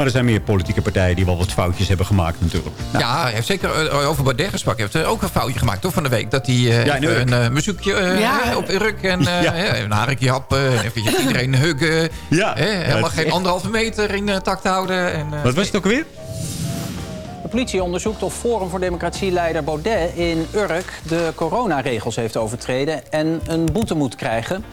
Maar er zijn meer politieke partijen die wel wat foutjes hebben gemaakt natuurlijk. Nou, Ja, hij heeft zeker eh, over Baudet gesproken. Hij heeft eh, ook een foutje gemaakt toch, van de week. Dat hij eh, Ja, even Urk. een uh, muziekje eh, Ja. op Urk en eh, Ja. ja, een harekje happen. En eventjes iedereen huggen. Ja. Helemaal geen echt- anderhalve meter in eh, takt houden. En, eh, wat was het ook weer? De politie onderzoekt of Forum voor Democratie-leider Baudet in Urk de coronaregels heeft overtreden en een boete moet krijgen.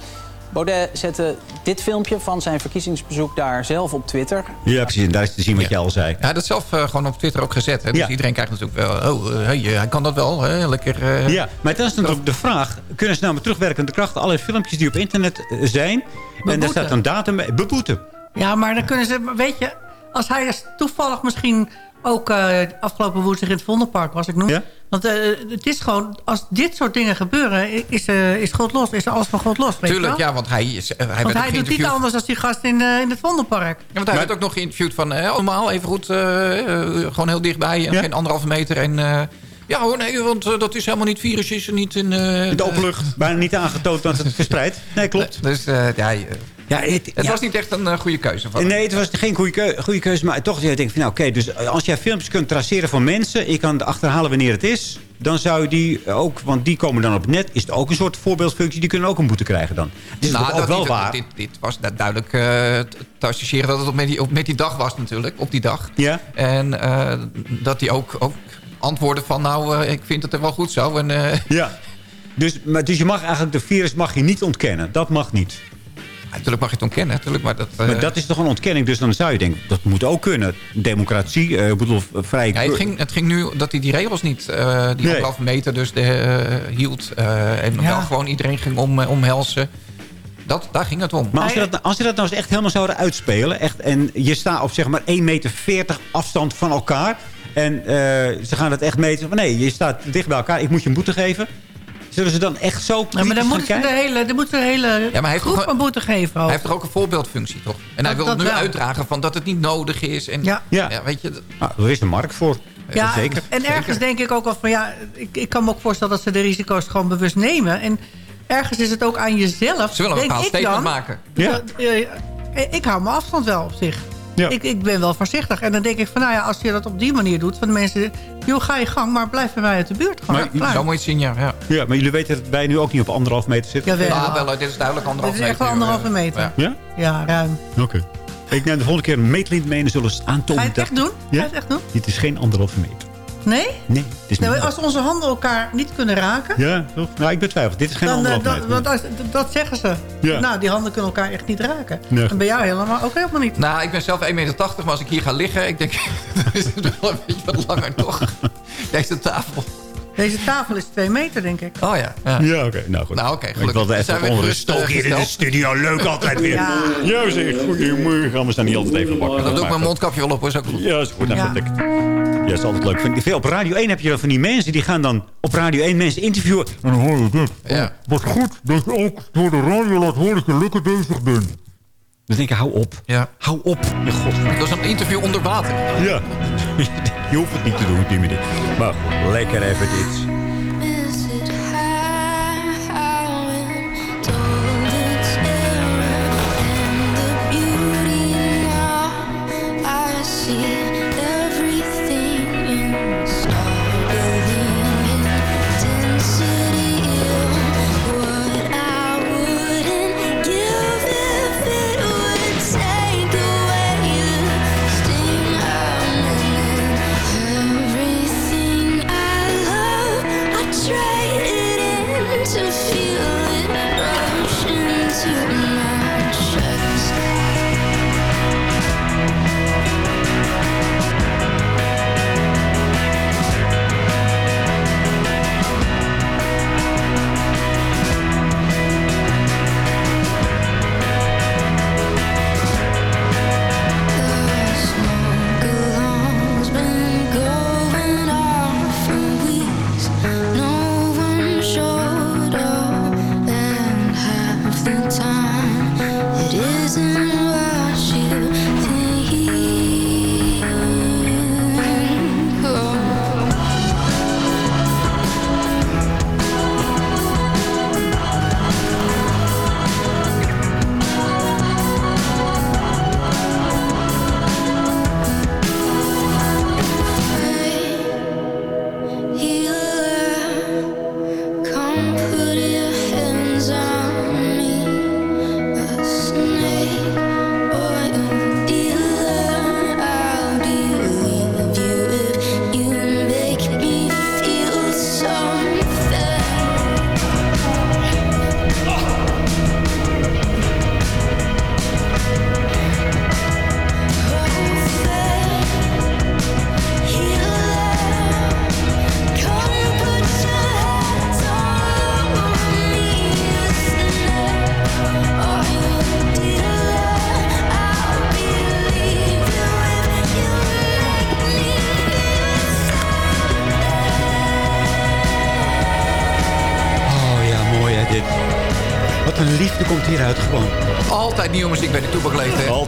Baudet zette dit filmpje van zijn verkiezingsbezoek daar zelf op Twitter. Ja, precies. En daar is te zien wat je al zei. Hij had het zelf eh, gewoon op Twitter ook gezet. Hè? Dus Ja. iedereen krijgt natuurlijk wel... Oh, eh, hey, hij kan dat wel. Hè? Lekker... eh, Ja, maar dat is natuurlijk de vraag. Kunnen ze nou met terugwerkende kracht alle filmpjes die op internet eh, zijn... en daar staat een datum bij, beboeten? Ja, maar dan kunnen ze... Weet je, als hij dus toevallig misschien ook eh, afgelopen woensdag in het Vondelpark was, ik noem. Ja? Want eh, het is gewoon, als dit soort dingen gebeuren, is, eh, is God los. Is alles van God los, weet je Tuurlijk, wel? ja, want hij, is, eh, hij Want hij doet niet anders dan die gast in, in het Vondelpark. Ja, want hij werd ook nog geïnterviewd van... allemaal even goed, gewoon heel dichtbij. En Ja? geen anderhalve meter. En eh, ja hoor, nee, want dat is helemaal niet virus. Is er niet in... eh, In de open lucht. Bijna niet aangetoond dat het verspreidt. Nee, klopt. Dus eh, ja, Ja, het, het ja. was niet echt een eh, goede keuze van. Nee, het was geen goede, keu- goede keuze. Maar toch je denkt van, nou, oké, dus als jij filmpjes kunt traceren van mensen... je kan achterhalen wanneer het is... dan zou je die ook, want die komen dan op net... is het ook een soort voorbeeldfunctie, die kunnen ook een boete krijgen dan. Ook Nou, dat wel niet, waar. Dit, dit was du- duidelijk eh, te associëren dat het op met, die, op met die dag was natuurlijk. Op die dag. Ja? En eh, dat hij ook, ook antwoordde van... nou, eh, ik vind het er wel goed zo. En, eh, Ja. Dus, maar, dus je mag eigenlijk de virus mag je niet ontkennen. Dat mag niet. Natuurlijk mag je het ontkennen. Natuurlijk, maar dat, eh, Maar dat is toch een ontkenning. Dus dan zou je denken, dat moet ook kunnen. Democratie, eh, ik bedoel, vrij... Ja, het, ging, het ging nu dat hij die regels niet, eh, die Nee. anderhalve meter dus de, hield. eh, en Ja. wel gewoon iedereen ging om, omhelzen. Dat, daar ging het om. Maar als je, dat, als je dat nou eens echt helemaal zouden uitspelen... Echt, en je staat op zeg maar 1,40 meter afstand van elkaar... en eh, ze gaan het echt meten... van nee, je staat dicht bij elkaar, ik moet je een boete geven... Zullen ze dan echt zo Ja, maar dan ze de kijken? hele, dan moeten ze de hele Ja, maar hij heeft groep toch- een boete geven. Hij heeft toch ook een voorbeeldfunctie, toch? En hij wil nu wel. uitdragen van dat het niet nodig is. En, Ja. Ja. weet je, dat- Nou, er is een markt voor. Ja, Zeker. en ergens Zeker. denk ik ook wel van... ja, ik, ik kan me ook voorstellen dat ze de risico's gewoon bewust nemen. En ergens is het ook aan jezelf. ze willen een bepaald statement dan, maken. Ja. dat, eh, eh, ik hou mijn afstand wel op zich. Ja. Ik, ik ben wel voorzichtig. En dan denk ik van, nou ja, als je dat op die manier doet... van de mensen, joh, ga je gang, maar blijf bij mij uit de buurt. Gewoon, Maar-. Zo moet zien, ja. ja. Ja, maar jullie weten dat wij nu ook niet op anderhalf meter zitten? Ah, wel, dit is duidelijk Dit anderhalve is echt meter. wel anderhalve meter. ja. Ja? Ja, ruim. Oké. Ik neem de volgende keer een meetlint mee en zullen ze het aantonen. Ga je het echt dat- doen? Ga Ja? je het echt doen? Dit is geen anderhalve meter. Nee? Nee, het is niet. maar als onze handen elkaar niet kunnen raken... Ja, toch? Nou, ik betwijfel. Dit is geen Dan, eh, dat, want als- dat zeggen ze. Ja. Nou, die handen kunnen elkaar echt niet raken. Nee. En bij jou helemaal ook helemaal niet. Nou, ik ben zelf 1,80 meter, maar als ik hier ga liggen... ik denk, dan is het wel een beetje wat langer, toch? Deze tafel. Deze tafel is twee meter, denk ik. Oh ja. ja. Ja, oké. Nou goed. Nou, oké, ik wilde even onder de eh, hier in de studio. Leuk altijd weer. Ja. Ja, zeg. Goedemorgen. We staan niet altijd even bakken. Dan doe ik mijn mondkapje wel op, hoor. Is ook goed. Ja, is goed. Nou, Ja. Ja, dat is altijd leuk. Vind ik- Op Radio 1 heb je dan van die mensen... die gaan dan op Radio 1 mensen interviewen. En dan hoor je dit. Ja. Oh, wat goed dat je ook door de radio laat horen dat je lekker bezig bent. Dan denk ik, hou op. Ja. Hou op. Ja, god. Dat is een interview onder water. Ja. Je hoeft het niet te doen die manier. Maar goed, lekker even dit.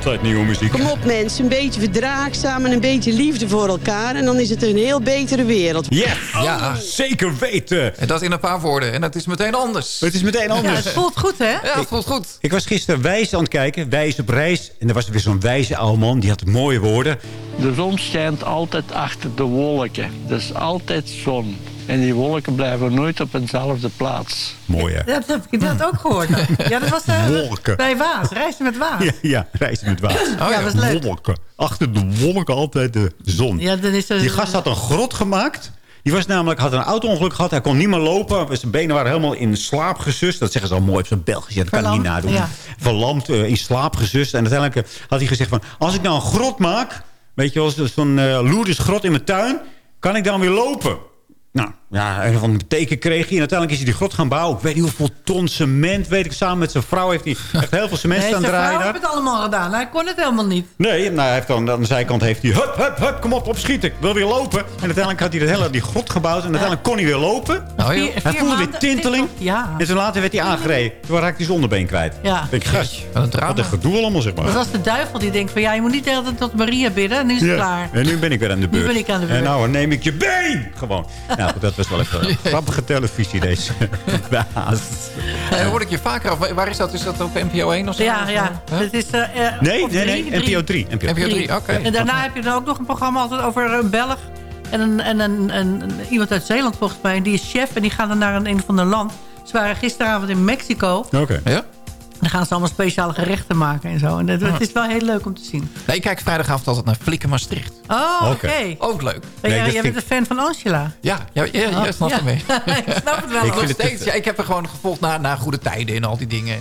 Altijd nieuwe muziek. Kom op mensen, een beetje verdraagzaam en een beetje liefde voor elkaar. En dan is het een heel betere wereld. Yes! Ja. Zeker weten. En dat in een paar woorden. En dat is meteen anders. Het is meteen Ja, anders. het voelt goed, hè? Ja, het voelt goed. Ik was gisteren wijs aan het kijken. Wijs op reis. En er was weer zo'n wijze oude man. Die had mooie woorden. De zon schijnt altijd achter de wolken. Dus altijd zon. En die wolken blijven nooit op eenzelfde plaats. Mooi, hè? Dat heb ik inderdaad ook gehoord. Ja, dat was eh, Wolken. bij Waas. Reizen met Waas. Ja, ja reizen met water. Oh, ja, dat is leuk. Wolken. Achter de wolken altijd de zon. Ja, dan is er, Die gast had een grot gemaakt. Die was namelijk, had een auto-ongeluk gehad. Hij kon niet meer lopen. Zijn benen waren helemaal in slaap gesust. Dat zeggen ze al mooi op zijn Belgisch. Ja, dat kan ik niet nadoen. ja. Verlamd, eh, in slaap gesust. En uiteindelijk eh, had hij gezegd van... Als ik nou een grot maak... Weet je wel, zo- zo'n uh, Lourdes grot in mijn tuin... Kan ik dan weer lopen? Nou, ja, een van teken kreeg hij. En uiteindelijk is hij die grot gaan bouwen. Ik weet niet hoeveel ton cement. Weet ik, samen met zijn vrouw heeft hij echt heel veel cement Nee, staan zijn draaien. vrouw daar. heeft het allemaal gedaan. Hij kon het helemaal niet. Nee, nou, hij heeft dan, aan de zijkant heeft hij... Hup, hup, hup, kom op, opschieten. Ik wil weer lopen. En uiteindelijk had hij het hele, die grot gebouwd. En uiteindelijk kon hij weer lopen. Oh, Vier- hij vier voelde weer tinteling. Ja. En toen later werd hij aangereden. Toen raakte hij zijn onderbeen kwijt. Ja. Ik denk, gast, Wat een gedoe allemaal, zeg Dat maar. was de duivel die denkt van... Ja, je moet niet de hele tijd tot Maria bidden. Nu is het Ja. klaar. En nu ben ik weer aan de beurt. ben ik aan de beurt. En nou neem ik je been. Gewoon. Nou, dat was wel even grappige televisie, deze baas. Daar hoor ik je vaker af. Waar is dat? Is dat op NPO 1 of zo? Ja, ja. Huh? Het is, eh, eh, Nee, of nee, drie, nee. NPO 3. NPO NPO 3, oké. En daarna heb je dan ook nog een programma altijd over een Belg. En, een, en een, iemand uit Zeeland volgens mij. En die is chef en die gaan dan naar een, een van de land. Ze waren gisteravond in Mexico. Oké. Ja? Dan gaan ze allemaal speciale gerechten maken en zo. En het, het is wel heel leuk om te zien. Nee, ik kijk vrijdagavond altijd naar Flikken Maastricht. Oh, oké. Ook leuk. Nee, jij dat jij vind bent een fan van Angela. Ja, ja, ja, ja, Oh, ja. mee. ik snap het wel. Ik vind Nog steeds. Ja, ik heb er gewoon gevolgd naar, naar goede tijden en al die dingen.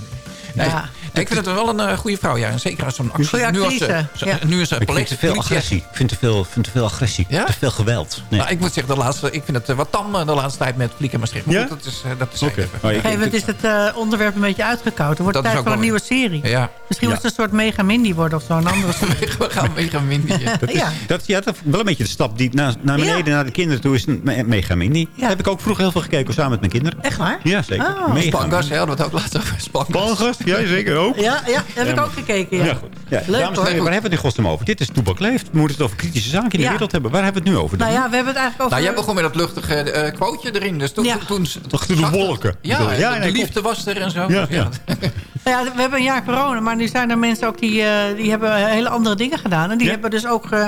Nee, Ja. ik vind het wel een eh, goede vrouw, ja. En zeker als zo'n actie. Nu als zo- ja. nu is ze Ik vind politie. te veel agressie. Ik vind te veel, vind te veel agressie. Ja? Te veel geweld. Nee. Nou, ik moet zeggen, de laatste, ik vind het eh, wat tam eh, de laatste tijd met Flikken Maastricht. Maar Ja? goed, dat is, eh, dat is Oké. even. Oh, ik- is het eh, onderwerp een beetje uitgekoud. Er wordt Dat tijd voor een wel nieuwe serie. Ja, Misschien Ja. wordt het een soort Mega Mindy worden of zo. Een andere soort. we gaan mega minder. Dat is, Ja. dat, ja, dat is wel een beetje de stap die naar, naar beneden, Ja. naar de kinderen toe is. Mega. Daar heb ik ook vroeger heel veel gekeken samen met mijn kinderen. Echt waar? Ja, zeker. Oh. Spangas, hè, hadden we het ook laatst over. Spangas. Ja, zeker ook. Ja, ja heb ik ook gekeken. Ja. Ja, goed. Ja, Leuk dames hoor. heren, waar hebben we het in godsnaam over? Dit is Toebak Leeft. We moeten het over kritische zaken in de Ja. wereld hebben. Waar hebben we het nu over? Nou ja, we hebben het eigenlijk over... Nou, jij begon met dat luchtige eh quoteje erin. Dus toen, Ja. toen, Achter de wolken. Ja, de liefde was er en zo. Ja, ja. Nou ja, we hebben een jaar corona, maar nu zijn er mensen ook die, eh, die hebben hele andere dingen gedaan. En die Ja. hebben dus ook eh,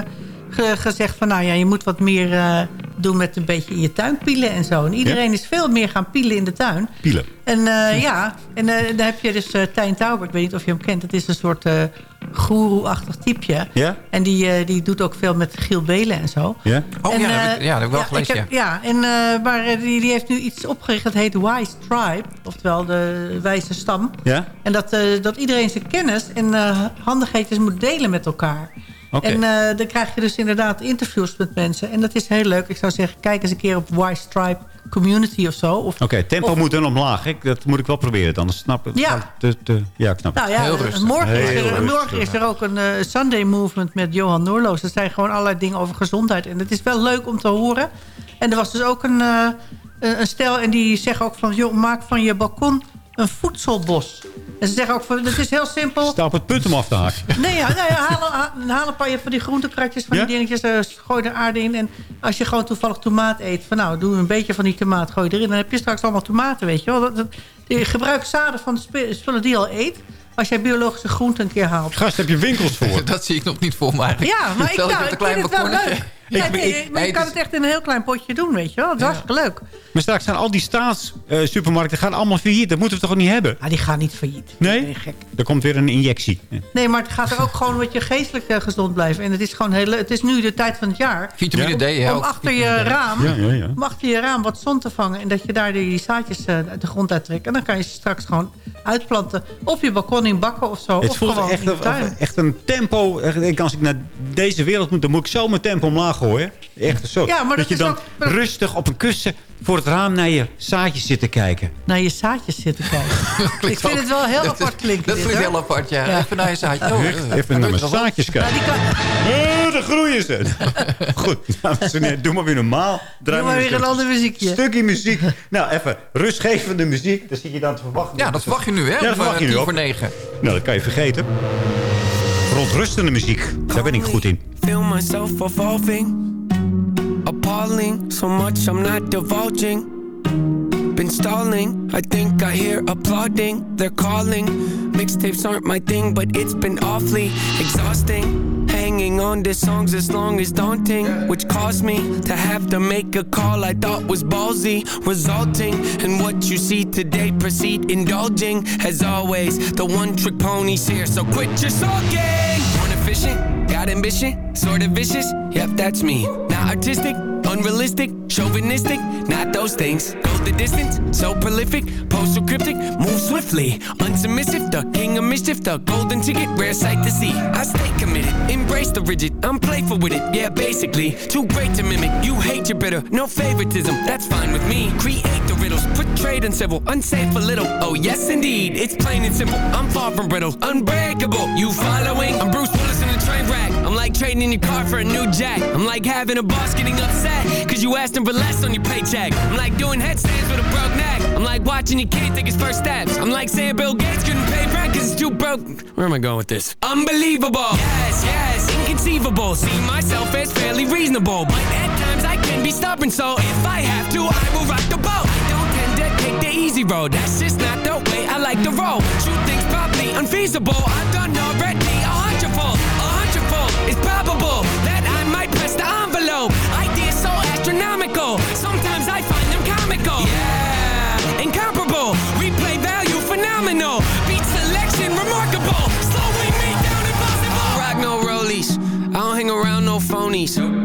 ge- gezegd van, nou ja, je moet wat meer eh, doen met een beetje in je tuin pielen en zo. En iedereen is veel meer gaan pielen in de tuin. Pielen. En eh, ja, en eh, daar heb je dus eh Tijn Tauber, ik weet niet of je hem kent. Het is een soort eh goeroe-achtig typeje. Ja? En die, eh, die doet ook veel met Giel Belen en zo. Ja? Oh En, ja, dat heb ik, ja, dat heb ik wel ja, gelezen. heb- ja. ja, en, eh, maar die, die heeft nu iets opgericht dat heet Wise Tribe. Oftewel de wijze stam. Ja? En dat, eh, dat iedereen zijn kennis en eh, handigheidjes moet delen met elkaar. En eh, dan krijg je dus inderdaad interviews met mensen. En dat is heel leuk. Ik zou zeggen, kijk eens een keer op Wise Tribe Community of zo. Of, Oké, tempo of- moet dan omlaag. Ik, dat moet ik wel proberen. Anders snap ik Ja. te, te, ja, ik snap het. Nou ja, Heel eh, rustig. morgen, is Heel er, morgen is er ook een eh, Sunday Movement met Johan Noorloos. Dat zijn gewoon allerlei dingen over gezondheid. En het is wel leuk om te horen. En er was dus ook een, eh, een een stel en die zeggen ook van... Joh, maak van je balkon een voedselbos. En ze zeggen ook van, het is heel simpel. Sta op het punt om af te haken. Nee, ja, nee haal, haal, haal een paar van die groentekratjes, van Ja? die dingetjes, eh, gooi er aarde in. En als je gewoon toevallig tomaat eet, van nou, doe een beetje van die tomaat, gooi erin. Dan heb je straks allemaal tomaten, weet je wel. Dat, dat, je gebruikt zaden van de spullen die je al eet. Als jij biologische groenten een keer haalt. Gast, heb je winkels voor? Dat zie ik nog niet voor mij. Ja, maar ik, nou, ik een klein vind het wel leuk. Ja, Ik- nee, ik- maar je kan het het echt in een heel klein potje doen, weet je wel. Dat is Ja. hartstikke leuk. Maar straks gaan al die staatssupermarkten gaan allemaal failliet. Dat moeten we toch ook niet hebben? Ah, die gaan niet failliet. Nee? Nee, gek. Er komt weer een injectie. Nee, maar het gaat er ook gewoon met je geestelijk eh, gezond blijven. En het is gewoon heel. Het is nu de tijd van het jaar. Vitamine D, hè? Om achter je raam, Ja, ja, ja. om achter je raam wat zon te vangen. En dat je daar die zaadjes eh, uit de grond uittrekt. En dan kan je ze straks gewoon uitplanten. Op je balkon in bakken of zo. Het of voelt gewoon echt, in de een- tuin. echt een tempo. Ik- Als ik naar deze wereld moet, dan moet ik zo mijn tempo omlaag gooien. Echt zo. Ja, maar dat, dat je is dan ook- rustig op een kussen voor het raam naar je zaadjes zit te kijken. Naar je zaadjes zitten kijken. ik vind het wel heel apart klinken. Dat klinkt hoor. heel apart, ja. Even naar je zaadje. Oh, Echt, eh, even naar mijn zaadjes kijken. Die kan- Oh, daar groeien ze. Goed, dames en heren, doe maar weer normaal. Draai Doe maar weer een ander muziekje. Stukje muziek. Nou, even rustgevende muziek. Daar zit je dan te verwachten. Ja, dat verwacht je nu, hè? Ja, dat verwacht eh, je nu tien ook. voor negen. Nou, dat kan je vergeten. Verontrustende muziek. Daar ben ik goed in. Feel myself evolving, appalling. So much I'm not divulging. Been stalling, I think I hear applauding. They're calling. Mixtapes aren't my thing, but it's been awfully exhausting. Hanging on to songs as long as daunting, which caused me to have to make a call I thought was ballsy, resulting in what you see today. Proceed indulging, as always. The one trick pony's here, so quit your sulking. Efficient, got ambition, sort of vicious. Yep, that's me. Not artistic, unrealistic, chauvinistic, not those things. Go the distance, so prolific, postal cryptic, move swiftly, unsubmissive, the king of mischief, the golden ticket, rare sight to see. I stay committed, embrace the rigid, I'm playful with it, yeah, basically. Too great to mimic, you hate your bitter, no favoritism, that's fine with me. Create the riddles, put trade in civil, unsafe a little, oh yes indeed, it's plain and simple. I'm far from brittle, unbreakable, you following? I'm Bruce train wreck, I'm like trading in your car for a new jack. I'm like having a boss getting upset, cause you asked him for less on your paycheck. I'm like doing headstands with a broke neck. I'm like watching your kid take his first steps. I'm like saying Bill Gates couldn't pay rent cause it's too broke. Where am I going with this? Unbelievable. Yes, yes, inconceivable. See myself as fairly reasonable. But at times I can be stubborn, so if I have to, I will rock the boat. I don't tend to take the easy road. That's just not the way I like to roll. Shoot things probably unfeasible. I've done already astronomical. Sometimes I find them comical. Yeah, incomparable. Replay value phenomenal. Beat selection remarkable. Slowing me down impossible. Rock no rollies. I don't hang around no phonies.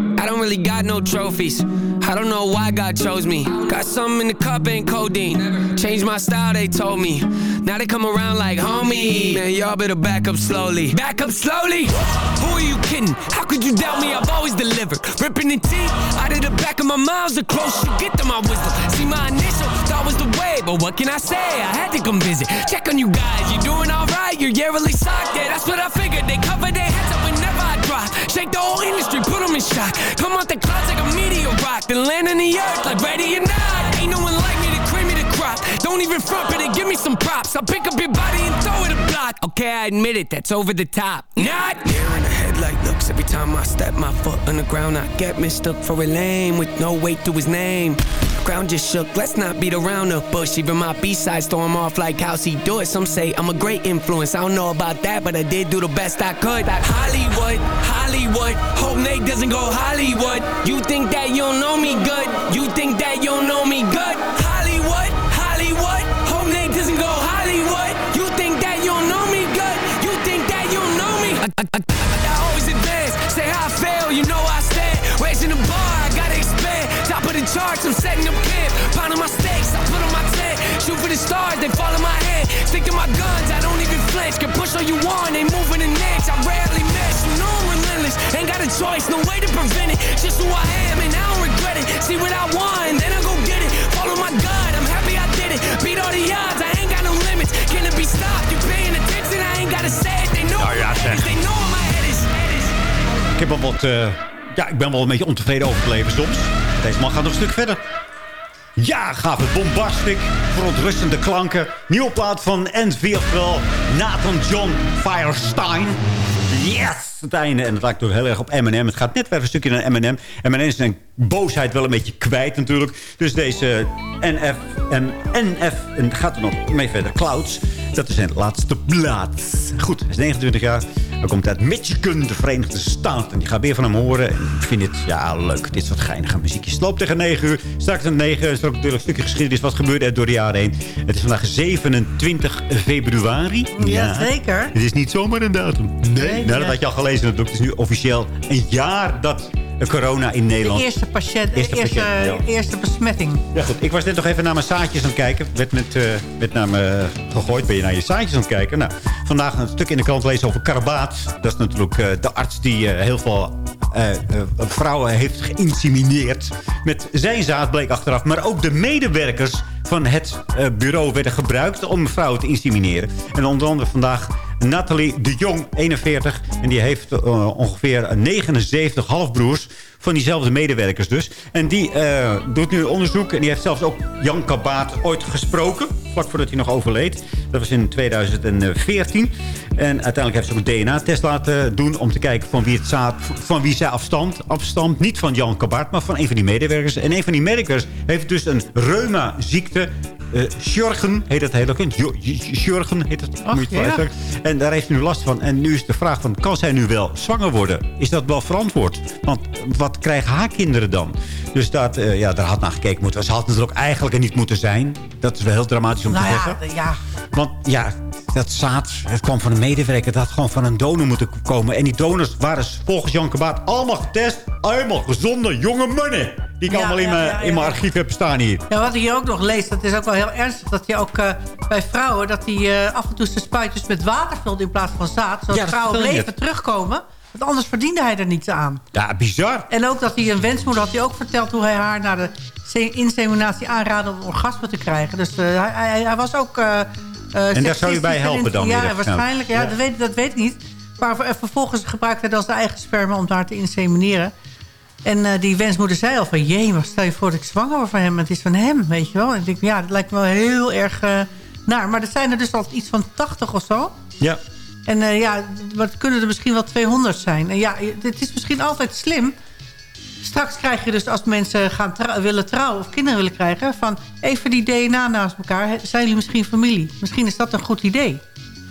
Really got no trophies. I don't know why God chose me. Got something in the cup, ain't codeine. Changed my style, they told me. Now they come around like homie. Man, y'all better back up slowly. Back up slowly? Who are you kidding? How could you doubt me? I've always delivered. Ripping the teeth out of the back of my mouth. The closer you get to my wisdom. See, my initial thought was the way, but what can I say? I had to come visit. Check on you guys. You doing alright? You're yearly socked. Yeah, that's what I figured. They cover their heads up I drop. Shake the whole industry, put them in shock. Come out the clouds like a meteor rock. Then land in the earth like ready or not. Ain't no one like me to cream me the crop. Don't even front, but they give me some props. I'll pick up your body and throw it a block. Okay, I admit it, that's over the top. Not in the headlight looks every time I step my foot on the ground. I get mistook for a lame with no weight to his name. Ground just shook, let's not beat around the bush. Even my B-side storm off like how's he do it. Some say I'm a great influence. I don't know about that, but I did do the best I could. Hollywood, Hollywood. Hope Nate doesn't go Hollywood. You think that you don't know me good? You think that you don't know me good? Hollywood, Hollywood. Hope Nate doesn't go Hollywood. You think that you don't know me good? You think that you don't know me? I, I, I, you know I stand. Raising the bar, I gotta expand. Top of the charts, I'm setting up camp. Pounding my stakes, I put on my tent. Shoot for the stars, they fall in my hand. Stick to my guns, I don't even flinch. Can push all you want, they moving an inch. I rarely miss, you know I'm relentless. Ain't got a choice, no way to prevent it. Just who I am, and I don't regret it. See what I want, then I go get it. Follow my gut, I'm happy I did it. Beat all the odds, I ain't got no limits. Can it be stopped? You paying attention? I ain't gotta say it. They know Nou ja, Ik heb wel wat... eh, ja, ik ben wel een beetje ontevreden over het leven soms. Deze man gaat nog een stuk verder. Ja, gaaf het bombastic. Verontrustende klanken. Nieuwe plaat van Envy, oftewel Nathan John Firestein. Yes! Het einde. En het lijkt ook heel erg op Eminem. Het gaat net weer een stukje naar Eminem. Eminem is zijn boosheid wel een beetje kwijt natuurlijk. Dus deze NF en NF en gaat er nog mee verder. Clouds. Dat is zijn laatste plaats. Goed, hij is 29 jaar. Hij komt uit Michigan, de Verenigde Staten. En je gaat weer van hem horen. En ik vind het ja, leuk. Dit soort geinige muziekjes. Het loopt tegen 9 uur. Straks om 9 is er ook natuurlijk een stukje geschiedenis. Wat gebeurde er door de jaren heen. Het is vandaag 27 februari. Jazeker. Het is niet zomaar een datum. Nee. nou, dat ja. had je al gelezen in het boek. Het is nu officieel een jaar dat corona in Nederland... De eerste patiënt, de Eerste eerste, patiënt, ja. eerste besmetting. Ja, goed. Ik was net nog even naar mijn zaadjes aan het kijken. Werd, met, werd naar me gegooid. Ben je naar je zaadjes aan het kijken? Nou, vandaag een stuk in de krant lezen over Karabaat. Dat is natuurlijk eh, de arts die eh, heel veel vrouwen heeft geïnsemineerd. Met zijn zaad bleek achteraf. Maar ook de medewerkers van het bureau werden gebruikt om vrouwen te insemineren. En onder andere vandaag Nathalie de Jong, 41. En die heeft eh, ongeveer 79 halfbroers van diezelfde medewerkers dus. En die eh, doet nu onderzoek. En die heeft zelfs ook Jan Kabaat ooit gesproken. Vlak voordat hij nog overleed. Dat was in 2014. En uiteindelijk heeft ze ook een DNA-test laten doen... om te kijken van wie, het zaad, van wie zij afstand, afstamt. Niet van Jan Kabaat, maar van een van die medewerkers. En een van die medewerkers heeft dus een reuma-ziekte... Uh, Sjorgen heet het heel kind. Sjorgen heet het. moet je het ja. wel En daar heeft hij nu last van. En nu is de vraag van, kan zij nu wel zwanger worden? Is dat wel verantwoord? Want wat krijgen haar kinderen dan? Dus dat, eh, ja, daar had naar gekeken moeten. Ze had natuurlijk eigenlijk er niet moeten zijn. Dat is wel heel dramatisch om Nou te ja, zeggen. ja. Want ja, dat zaad, het kwam van een medewerker. Dat had gewoon van een donor moeten komen. En die donors waren volgens Jan Kabaat allemaal getest. Allemaal gezonde jonge mannen. Die ik Ja, allemaal in mijn, ja, in mijn archief heb staan hier. Ja, wat ik hier ook nog lees, dat is ook wel heel ernstig. Dat je ook eh, bij vrouwen, dat die eh, af en toe zijn spuitjes met water vult in plaats van zaad. Zodat vrouwen bleven terugkomen. Want anders verdiende hij er niets aan. Ja, bizar. En ook dat hij een wensmoeder had hij ook verteld hoe hij haar na de se- inseminatie aanraadde om orgasme te krijgen. Dus eh, hij, hij, hij was ook. eh, eh, En daar zou je bij helpen dan Ja, weer? waarschijnlijk. Ja, Ja. Dat, weet, dat weet ik niet. Maar ver- vervolgens gebruikte hij dan zijn eigen sperma om haar te insemineren. En die wensmoeder zei al van... jee, maar stel je voor dat ik zwanger word van hem. Het is van hem, weet je wel. En ik denk, ja, dat lijkt me wel heel erg eh, naar. Maar er zijn er dus al iets van 80 of zo. Ja. En eh, ja, het kunnen er misschien wel 200 zijn. En ja, het is misschien altijd slim. Straks krijg je dus als mensen gaan trou- willen trouwen of kinderen willen krijgen... van even die DNA naast elkaar. Zijn jullie misschien familie? Misschien is dat een goed idee.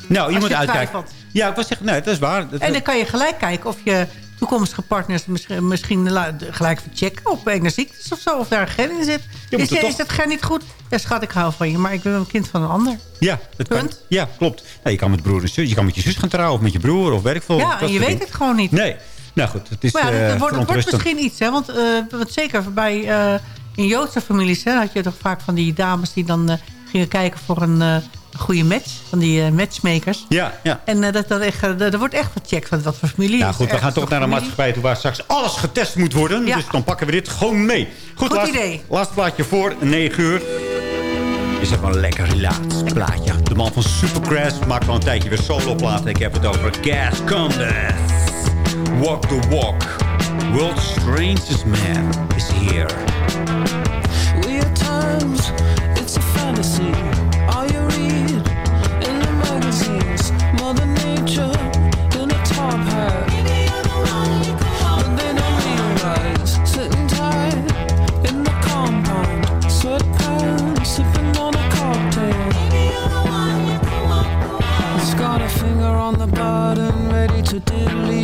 Nou, je Als moet je uitkijken. twijfelt. Ja, ik was zeggen, nee, dat is waar. Dat- En dan kan je gelijk kijken of je toekomstige partners misschien, misschien gelijk verchecken op ene ziektes of zo. Of daar een gen in zit. Is, toch- is dat gen niet goed? Ja, schat, ik hou van je, maar ik ben een kind van een ander. Ja, dat kan. Ja, klopt. Nou, je kan met broer en zus, je kan met je zus gaan trouwen of met je broer of werk veel. Ja, en je weet het gewoon niet. Nee. Nou goed, het is Maar ja, eh, het, wordt, het wordt misschien iets, hè? Want, eh, want zeker bij eh, in Joodse families hè, had je toch vaak van die dames die dan gingen kijken voor een goede match. Van die eh, matchmakers. Ja, ja. En eh, dat, dat, echt, eh, er wordt echt gecheckt van wat voor familie Ja, is. goed, we gaan toch naar een maatschappij toe waar straks alles getest moet worden. Ja. Dus dan pakken we dit gewoon mee. Goed, Goed laatste, idee. laatste plaatje voor 9 uur. Is even een lekker relaxed plaatje. De man van Supercrash maakt al een tijdje weer solo platen. Ik heb het over Gas Combat. Walk the walk. World's strangest man is here. family